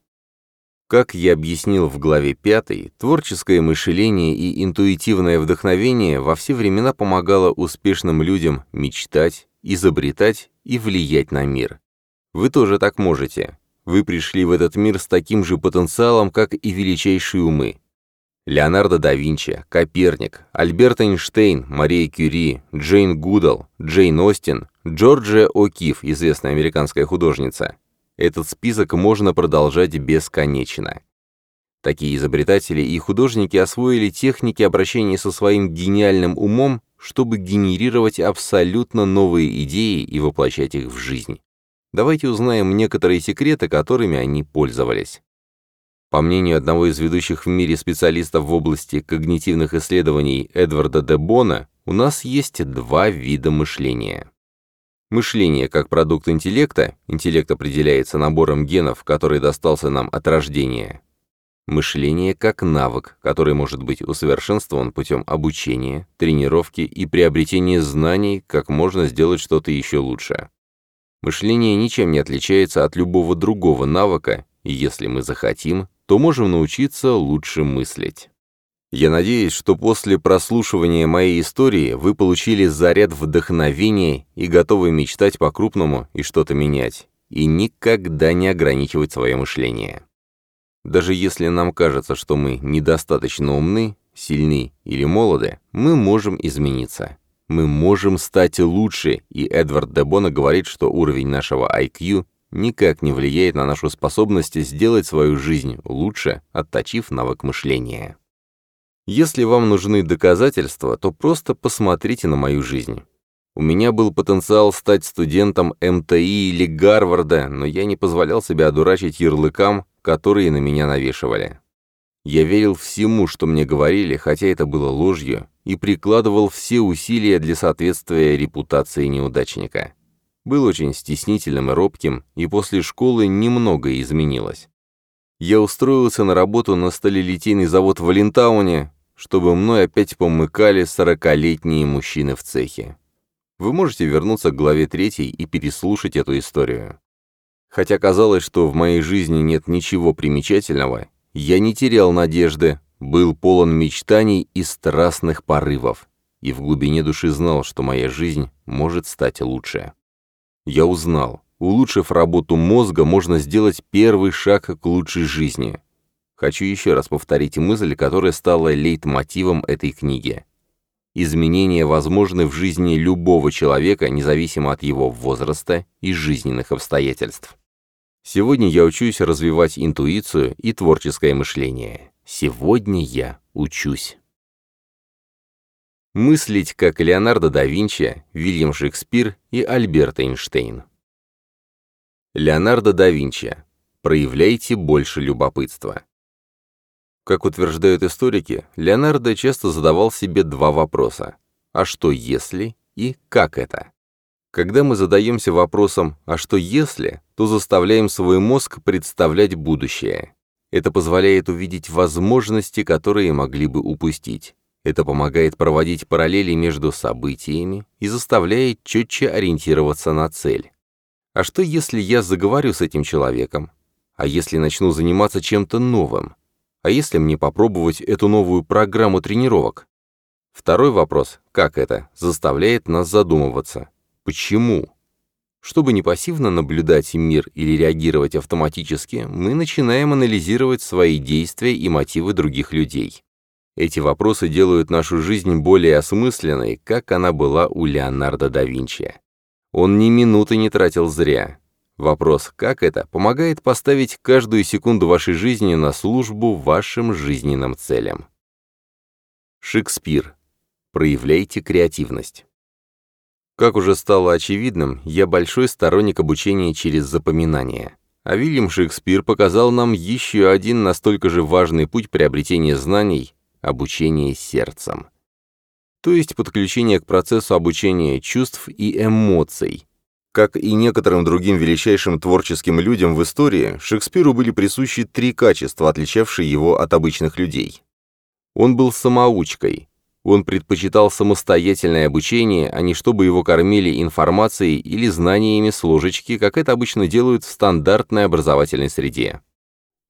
Как я объяснил в главе 5, творческое мышление и интуитивное вдохновение во все времена помогало успешным людям мечтать, изобретать и влиять на мир. Вы тоже так можете. Вы пришли в этот мир с таким же потенциалом, как и величайшие умы. Леонардо да Винчи, Коперник, Альберт Эйнштейн, Мария Кюри, Джейн Гудал, Джейн Остин, Джорджия О'Кифф, известная американская художница. Этот список можно продолжать бесконечно. Такие изобретатели и художники освоили техники обращения со своим гениальным умом, чтобы генерировать абсолютно новые идеи и воплощать их в жизнь. Давайте узнаем некоторые секреты, которыми они пользовались. По мнению одного из ведущих в мире специалистов в области когнитивных исследований Эдварда де Бона, у нас есть два вида мышления. Мышление как продукт интеллекта, интеллект определяется набором генов, который достался нам от рождения. Мышление как навык, который может быть усовершенствован путем обучения, тренировки и приобретения знаний, как можно сделать что-то еще лучше. Мышление ничем не отличается от любого другого навыка, и если мы захотим, то можем научиться лучше мыслить. Я надеюсь, что после прослушивания моей истории вы получили заряд вдохновения и готовы мечтать по-крупному и что-то менять, и никогда не ограничивать свое мышление. Даже если нам кажется, что мы недостаточно умны, сильны или молоды, мы можем измениться. Мы можем стать лучше, и Эдвард Дебона говорит, что уровень нашего IQ никак не влияет на нашу способность сделать свою жизнь лучше, отточив навык мышления. Если вам нужны доказательства, то просто посмотрите на мою жизнь. У меня был потенциал стать студентом МТИ или Гарварда, но я не позволял себя одурачить ярлыкам, которые на меня навешивали. Я верил всему, что мне говорили, хотя это было ложью, и прикладывал все усилия для соответствия репутации неудачника. Был очень стеснительным и робким, и после школы немного изменилось. Я устроился на работу на сталелитейный завод в Валентауне, чтобы мной опять помыкали сорокалетние мужчины в цехе. Вы можете вернуться к главе третьей и переслушать эту историю. Хотя казалось, что в моей жизни нет ничего примечательного, я не терял надежды, был полон мечтаний и страстных порывов, и в глубине души знал, что моя жизнь может стать лучше. Я узнал, улучшив работу мозга, можно сделать первый шаг к лучшей жизни. Хочу еще раз повторить мысль, которая стала лейтмотивом этой книги. Изменения возможны в жизни любого человека, независимо от его возраста и жизненных обстоятельств. Сегодня я учусь развивать интуицию и творческое мышление. Сегодня я учусь. Мыслить как Леонардо да Винчи, Вильям Шекспир и Альберт Эйнштейн. Леонардо да Винчи. Проявляйте больше любопытства. Как утверждают историки, Леонардо часто задавал себе два вопроса. А что если и как это? Когда мы задаемся вопросом «а что если?», то заставляем свой мозг представлять будущее. Это позволяет увидеть возможности, которые могли бы упустить. Это помогает проводить параллели между событиями и заставляет четче ориентироваться на цель. А что если я заговорю с этим человеком? А если начну заниматься чем-то новым? А если мне попробовать эту новую программу тренировок? Второй вопрос, как это, заставляет нас задумываться. Почему? Чтобы не пассивно наблюдать мир или реагировать автоматически, мы начинаем анализировать свои действия и мотивы других людей. Эти вопросы делают нашу жизнь более осмысленной, как она была у Леонардо да Винчи. Он ни минуты не тратил зря. Вопрос «как это?» помогает поставить каждую секунду вашей жизни на службу вашим жизненным целям. Шекспир. Проявляйте креативность. Как уже стало очевидным, я большой сторонник обучения через запоминание. А Вильям Шекспир показал нам еще один настолько же важный путь приобретения знаний – обучение сердцем. То есть подключение к процессу обучения чувств и эмоций, как и некоторым другим величайшим творческим людям в истории, Шекспиру были присущи три качества, отличавшие его от обычных людей. Он был самоучкой. Он предпочитал самостоятельное обучение, а не чтобы его кормили информацией или знаниями с ложечки, как это обычно делают в стандартной образовательной среде.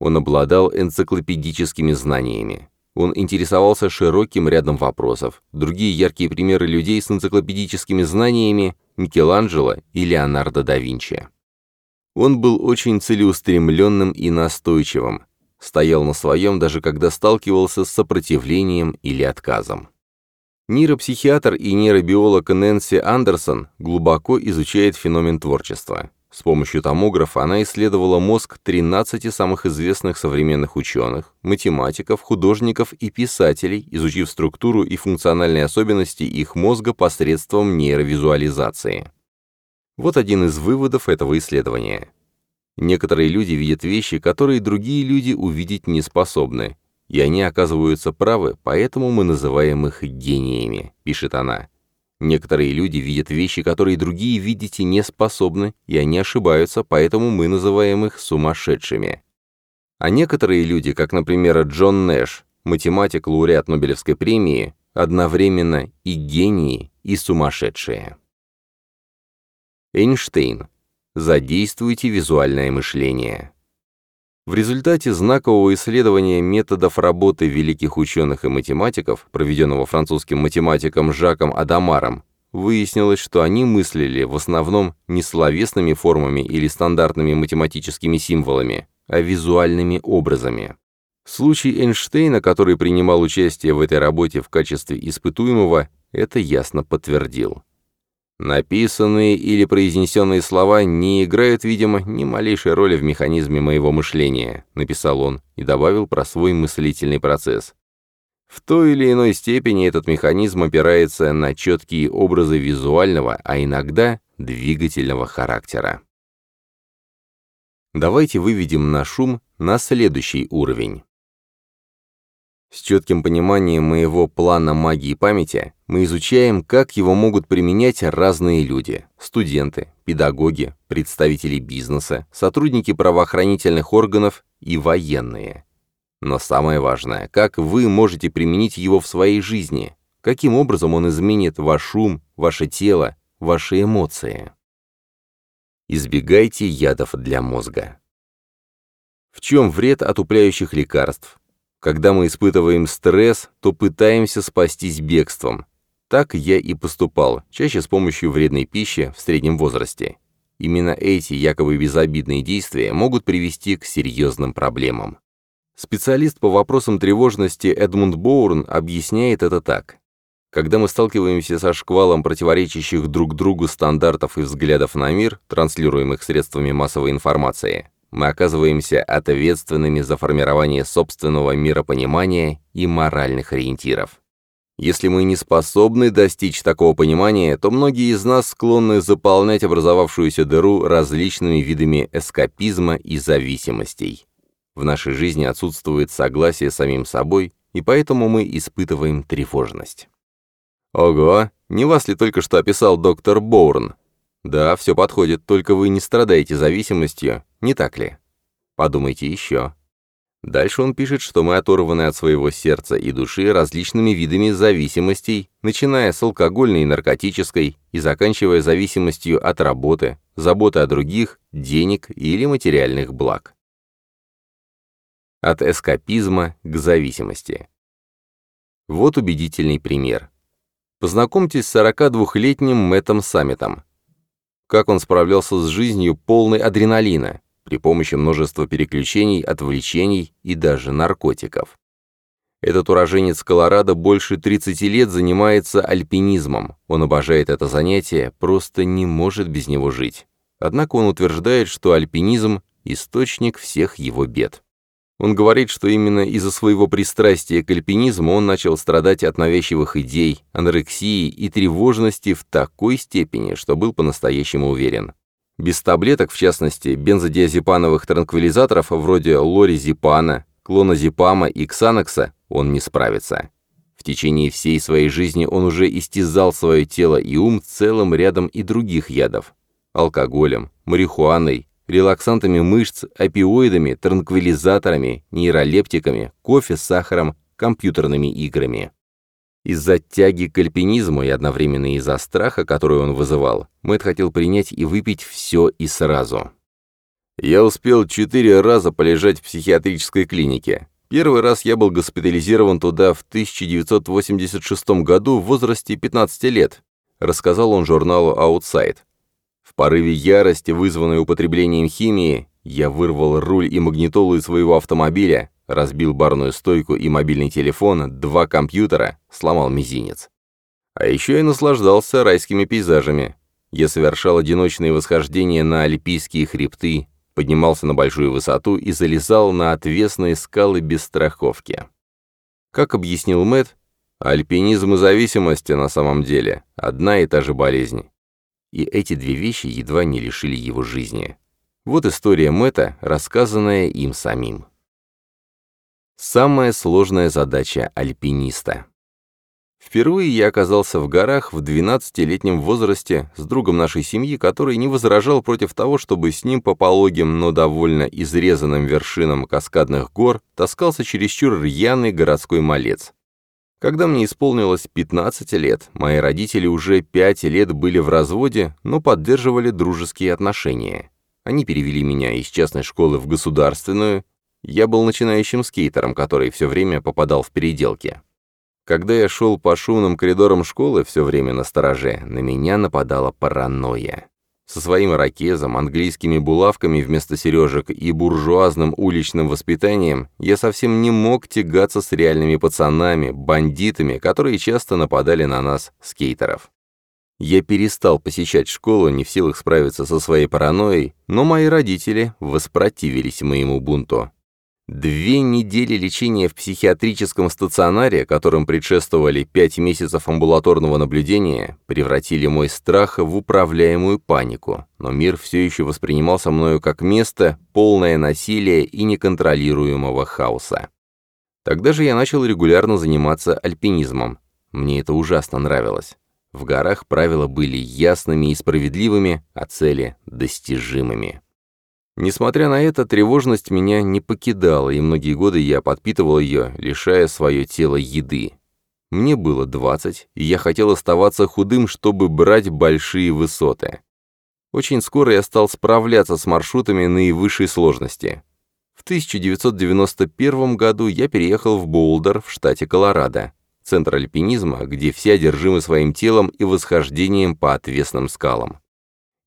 Он обладал энциклопедическими знаниями. Он интересовался широким рядом вопросов. Другие яркие примеры людей с энциклопедическими знаниями Микеланджело и Леонардо да Винчи. Он был очень целеустремленным и настойчивым, стоял на своем, даже когда сталкивался с сопротивлением или отказом. Нейропсихиатр и нейробиолог Нэнси Андерсон глубоко изучает феномен творчества. С помощью томографа она исследовала мозг 13 самых известных современных ученых, математиков, художников и писателей, изучив структуру и функциональные особенности их мозга посредством нейровизуализации. Вот один из выводов этого исследования. Некоторые люди видят вещи, которые другие люди увидеть не способны, и они оказываются правы, поэтому мы называем их гениями, пишет она. Некоторые люди видят вещи, которые другие видеть не способны, и они ошибаются, поэтому мы называем их сумасшедшими. А некоторые люди, как, например, Джон Нэш, математик, лауреат Нобелевской премии, одновременно и гении, и сумасшедшие. Эйнштейн. Задействуйте визуальное мышление. В результате знакового исследования методов работы великих ученых и математиков, проведенного французским математиком Жаком Адамаром, выяснилось, что они мыслили в основном не словесными формами или стандартными математическими символами, а визуальными образами. Случай Эйнштейна, который принимал участие в этой работе в качестве испытуемого, это ясно подтвердил. Написанные или произнесенные слова не играют, видимо, ни малейшей роли в механизме моего мышления, написал он и добавил про свой мыслительный процесс. В той или иной степени этот механизм опирается на четкие образы визуального, а иногда двигательного характера. Давайте выведем наш шум на следующий уровень. С четким пониманием моего плана магии памяти мы изучаем, как его могут применять разные люди – студенты, педагоги, представители бизнеса, сотрудники правоохранительных органов и военные. Но самое важное – как вы можете применить его в своей жизни, каким образом он изменит ваш ум, ваше тело, ваши эмоции. Избегайте ядов для мозга. В чем вред отупляющих лекарств? Когда мы испытываем стресс, то пытаемся спастись бегством. Так я и поступал, чаще с помощью вредной пищи в среднем возрасте. Именно эти якобы безобидные действия могут привести к серьезным проблемам. Специалист по вопросам тревожности Эдмунд Боурн объясняет это так. Когда мы сталкиваемся со шквалом противоречащих друг другу стандартов и взглядов на мир, транслируемых средствами массовой информации, мы оказываемся ответственными за формирование собственного миропонимания и моральных ориентиров. Если мы не способны достичь такого понимания, то многие из нас склонны заполнять образовавшуюся дыру различными видами эскапизма и зависимостей. В нашей жизни отсутствует согласие с самим собой, и поэтому мы испытываем тревожность. Ого, не вас ли только что описал доктор Боурн? Да, все подходит, только вы не страдаете зависимостью, не так ли? Подумайте еще. Дальше он пишет, что мы оторваны от своего сердца и души различными видами зависимостей, начиная с алкогольной и наркотической и заканчивая зависимостью от работы, заботы о других, денег или материальных благ. От эскапизма к зависимости. Вот убедительный пример. Познакомьтесь с 42-летним Мэттом Саммитом. Как он справлялся с жизнью полной адреналина, при помощи множества переключений, отвлечений и даже наркотиков. Этот уроженец Колорадо больше 30 лет занимается альпинизмом. Он обожает это занятие, просто не может без него жить. Однако он утверждает, что альпинизм – источник всех его бед. Он говорит, что именно из-за своего пристрастия к альпинизму он начал страдать от навязчивых идей, анорексии и тревожности в такой степени, что был по-настоящему уверен. Без таблеток, в частности, бензодиазепановых транквилизаторов вроде лоризепана, клоназепама и ксанокса, он не справится. В течение всей своей жизни он уже истязал свое тело и ум целым рядом и других ядов. Алкоголем, марихуаной, релаксантами мышц, опиоидами, транквилизаторами, нейролептиками, кофе с сахаром, компьютерными играми. Из-за тяги к альпинизму и одновременно из-за страха, который он вызывал, Мэтт хотел принять и выпить все и сразу. Я успел четыре раза полежать в психиатрической клинике. Первый раз я был госпитализирован туда в 1986 году в возрасте 15 лет, рассказал он журналу Outside. В порыве ярости, вызванной употреблением химии, я вырвал руль и магнитолу из своего автомобиля, разбил барную стойку и мобильный телефон, два компьютера, сломал мизинец. А еще я наслаждался райскими пейзажами. Я совершал одиночные восхождения на альпийские хребты, поднимался на большую высоту и залезал на отвесные скалы без страховки. Как объяснил Мэтт, альпинизм и зависимость на самом деле одна и та же болезнь. И эти две вещи едва не лишили его жизни. Вот история Мэтта, рассказанная им самим. Самая сложная задача альпиниста. Впервые я оказался в горах в 12-летнем возрасте с другом нашей семьи, который не возражал против того, чтобы с ним по пологим, но довольно изрезанным вершинам каскадных гор таскался чересчур рьяный городской малец. Когда мне исполнилось 15 лет, мои родители уже 5 лет были в разводе, но поддерживали дружеские отношения. Они перевели меня из частной школы в государственную. Я был начинающим скейтером, который все время попадал в переделки. Когда я шел по шумным коридорам школы все время на стороже, на меня нападала паранойя. Со своим ракезом, английскими булавками вместо сережек и буржуазным уличным воспитанием я совсем не мог тягаться с реальными пацанами, бандитами, которые часто нападали на нас, скейтеров. Я перестал посещать школу, не в силах справиться со своей паранойей, но мои родители воспротивились моему бунту. Две недели лечения в психиатрическом стационаре, которым предшествовали пять месяцев амбулаторного наблюдения, превратили мой страх в управляемую панику, но мир все еще воспринимался мною как место, полное насилия и неконтролируемого хаоса. Тогда же я начал регулярно заниматься альпинизмом. Мне это ужасно нравилось. В горах правила были ясными и справедливыми, а цели — достижимыми. Несмотря на это, тревожность меня не покидала, и многие годы я подпитывал ее, лишая свое тело еды. Мне было 20, и я хотел оставаться худым, чтобы брать большие высоты. Очень скоро я стал справляться с маршрутами наивысшей сложности. В 1991 году я переехал в Боулдер в штате Колорадо, центр альпинизма, где все одержимы своим телом и восхождением по отвесным скалам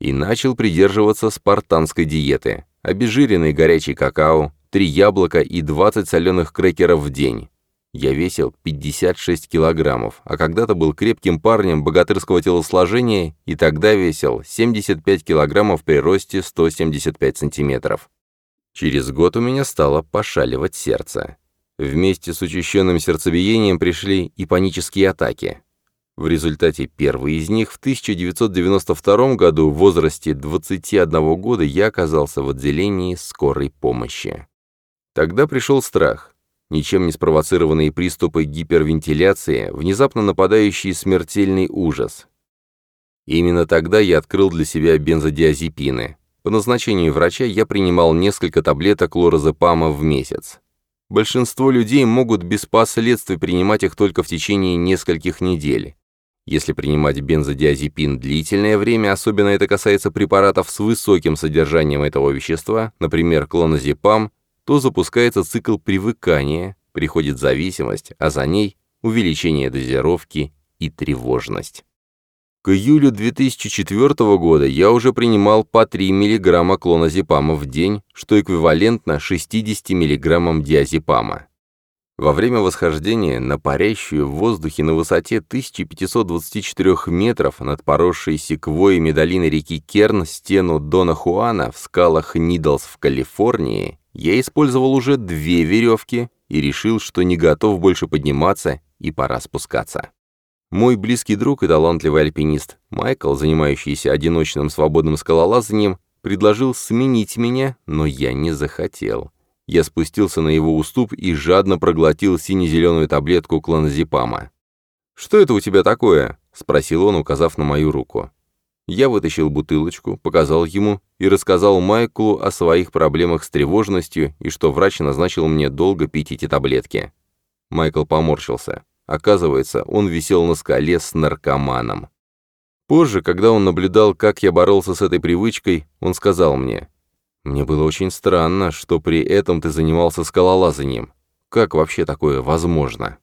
и начал придерживаться спартанской диеты. Обезжиренный горячий какао, три яблока и 20 соленых крекеров в день. Я весил 56 килограммов, а когда-то был крепким парнем богатырского телосложения и тогда весил 75 килограммов при росте 175 сантиметров. Через год у меня стало пошаливать сердце. Вместе с учащенным сердцебиением пришли и панические атаки. В результате первой из них в 1992 году в возрасте 21 года я оказался в отделении скорой помощи. Тогда пришел страх. Ничем не спровоцированные приступы гипервентиляции, внезапно нападающий смертельный ужас. Именно тогда я открыл для себя бензодиазепины. По назначению врача я принимал несколько таблеток лоразепама в месяц. Большинство людей могут без последствий принимать их только в течение нескольких недель. Если принимать бензодиазепин длительное время, особенно это касается препаратов с высоким содержанием этого вещества, например, клоназепам, то запускается цикл привыкания, приходит зависимость, а за ней увеличение дозировки и тревожность. К июлю 2004 года я уже принимал по 3 мг клоназепама в день, что эквивалентно 60 мг диазепама. Во время восхождения на парящую в воздухе на высоте 1524 метров над поросшей секвоями долины реки Керн стену Дона Хуана в скалах Нидлс в Калифорнии я использовал уже две веревки и решил, что не готов больше подниматься и пора спускаться. Мой близкий друг и талантливый альпинист Майкл, занимающийся одиночным свободным скалолазанием, предложил сменить меня, но я не захотел. Я спустился на его уступ и жадно проглотил сине-зеленую таблетку клоназепама. «Что это у тебя такое?» — спросил он, указав на мою руку. Я вытащил бутылочку, показал ему и рассказал Майклу о своих проблемах с тревожностью и что врач назначил мне долго пить эти таблетки. Майкл поморщился. Оказывается, он висел на скале с наркоманом. Позже, когда он наблюдал, как я боролся с этой привычкой, он сказал мне, мне было очень странно, что при этом ты занимался скалолазанием. Как вообще такое возможно?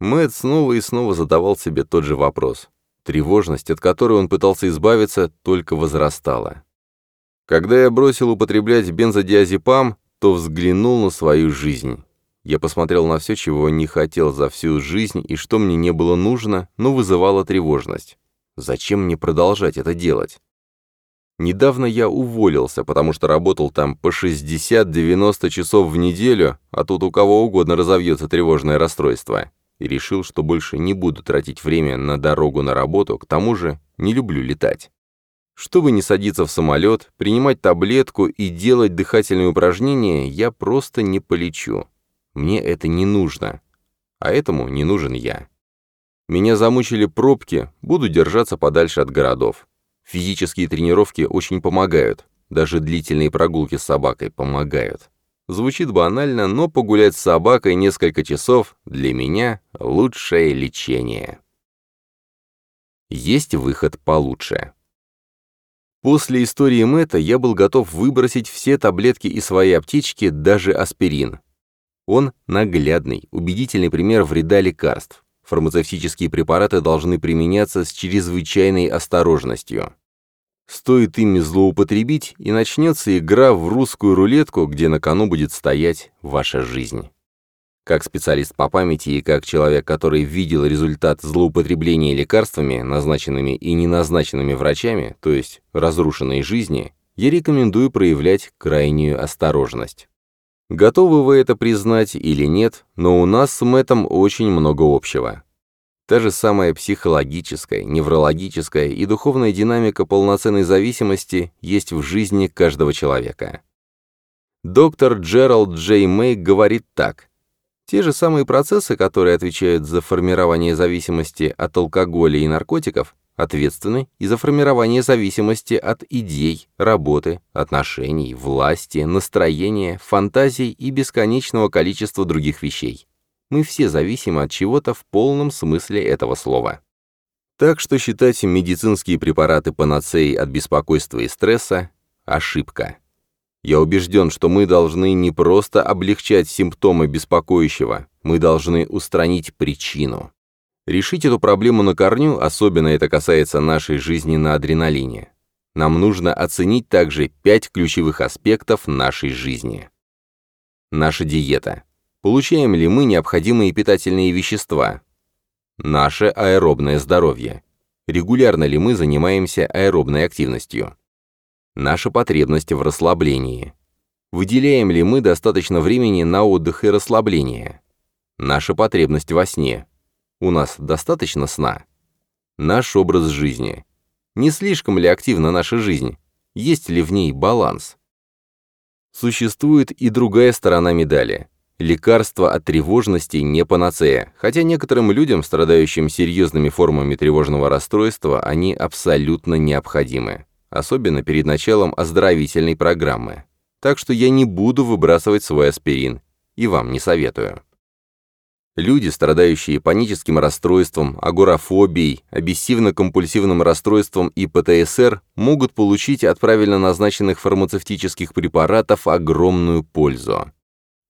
Мэтт снова и снова задавал себе тот же вопрос. Тревожность, от которой он пытался избавиться, только возрастала. Когда я бросил употреблять бензодиазепам, то взглянул на свою жизнь. Я посмотрел на все, чего не хотел за всю жизнь и что мне не было нужно, но вызывало тревожность. Зачем мне продолжать это делать? Недавно я уволился, потому что работал там по 60-90 часов в неделю, а тут у кого угодно разовьется тревожное расстройство. И решил, что больше не буду тратить время на дорогу на работу, к тому же не люблю летать. Чтобы не садиться в самолет, принимать таблетку и делать дыхательные упражнения, я просто не полечу. Мне это не нужно. А этому не нужен я. Меня замучили пробки, буду держаться подальше от городов. Физические тренировки очень помогают, даже длительные прогулки с собакой помогают. Звучит банально, но погулять с собакой несколько часов для меня лучшее лечение. Есть выход получше. После истории Мэтта я был готов выбросить все таблетки из своей аптечки, даже аспирин. Он наглядный, убедительный пример вреда лекарств. Фармацевтические препараты должны применяться с чрезвычайной осторожностью. Стоит ими злоупотребить, и начнется игра в русскую рулетку, где на кону будет стоять ваша жизнь. Как специалист по памяти и как человек, который видел результат злоупотребления лекарствами, назначенными и не назначенными врачами, то есть разрушенной жизни, я рекомендую проявлять крайнюю осторожность. Готовы вы это признать или нет, но у нас с Мэттом очень много общего. Та же самая психологическая, неврологическая и духовная динамика полноценной зависимости есть в жизни каждого человека. Доктор Джеральд Джей Мэй говорит так. Те же самые процессы, которые отвечают за формирование зависимости от алкоголя и наркотиков, ответственны и за формирование зависимости от идей, работы, отношений, власти, настроения, фантазий и бесконечного количества других вещей. Мы все зависимы от чего-то в полном смысле этого слова. Так что считать медицинские препараты панацеей от беспокойства и стресса – ошибка. Я убежден, что мы должны не просто облегчать симптомы беспокоящего, мы должны устранить причину. Решить эту проблему на корню, особенно это касается нашей жизни на адреналине. Нам нужно оценить также пять ключевых аспектов нашей жизни. Наша диета. Получаем ли мы необходимые питательные вещества? Наше аэробное здоровье. Регулярно ли мы занимаемся аэробной активностью? Наша потребность в расслаблении. Выделяем ли мы достаточно времени на отдых и расслабление? Наша потребность во сне. У нас достаточно сна? Наш образ жизни. Не слишком ли активна наша жизнь? Есть ли в ней баланс? Существует и другая сторона медали. Лекарство от тревожности не панацея, хотя некоторым людям, страдающим серьезными формами тревожного расстройства, они абсолютно необходимы, особенно перед началом оздоровительной программы. Так что я не буду выбрасывать свой аспирин, и вам не советую. Люди, страдающие паническим расстройством, агорафобией, обессивно-компульсивным расстройством и ПТСР, могут получить от правильно назначенных фармацевтических препаратов огромную пользу.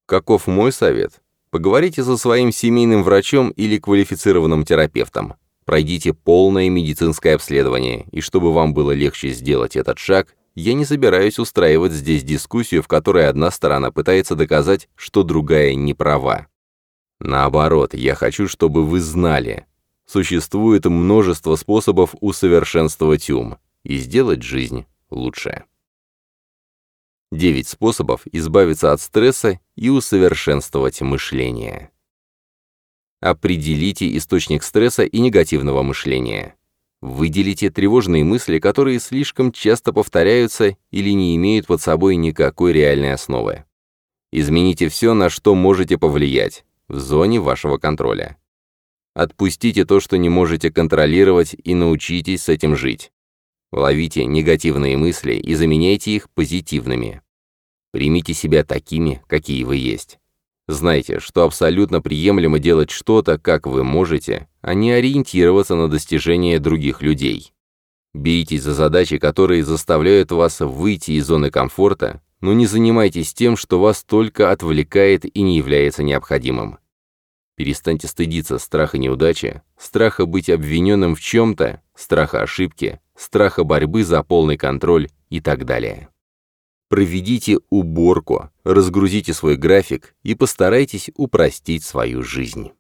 Каков мой совет? Поговорите со своим семейным врачом или квалифицированным терапевтом. Пройдите полное медицинское обследование, и чтобы вам было легче сделать этот шаг, я не собираюсь устраивать здесь дискуссию, в которой одна сторона пытается доказать, что другая не права. Наоборот, я хочу, чтобы вы знали. Существует множество способов усовершенствовать ум и сделать жизнь лучше. 9 способов избавиться от стресса и усовершенствовать мышление. Определите источник стресса и негативного мышления. Выделите тревожные мысли, которые слишком часто повторяются или не имеют под собой никакой реальной основы. Измените все, на что можете повлиять в зоне вашего контроля. Отпустите то, что не можете контролировать, и научитесь с этим жить. Ловите негативные мысли и заменяйте их позитивными. Примите себя такими, какие вы есть. Знайте, что абсолютно приемлемо делать что-то, как вы можете, а не ориентироваться на достижения других людей. Беритесь за задачи, которые заставляют вас выйти из зоны комфорта но не занимайтесь тем, что вас только отвлекает и не является необходимым. Перестаньте стыдиться страха неудачи, страха быть обвиненным в чем-то, страха ошибки, страха борьбы за полный контроль и так далее. Проведите уборку, разгрузите свой график и постарайтесь упростить свою жизнь.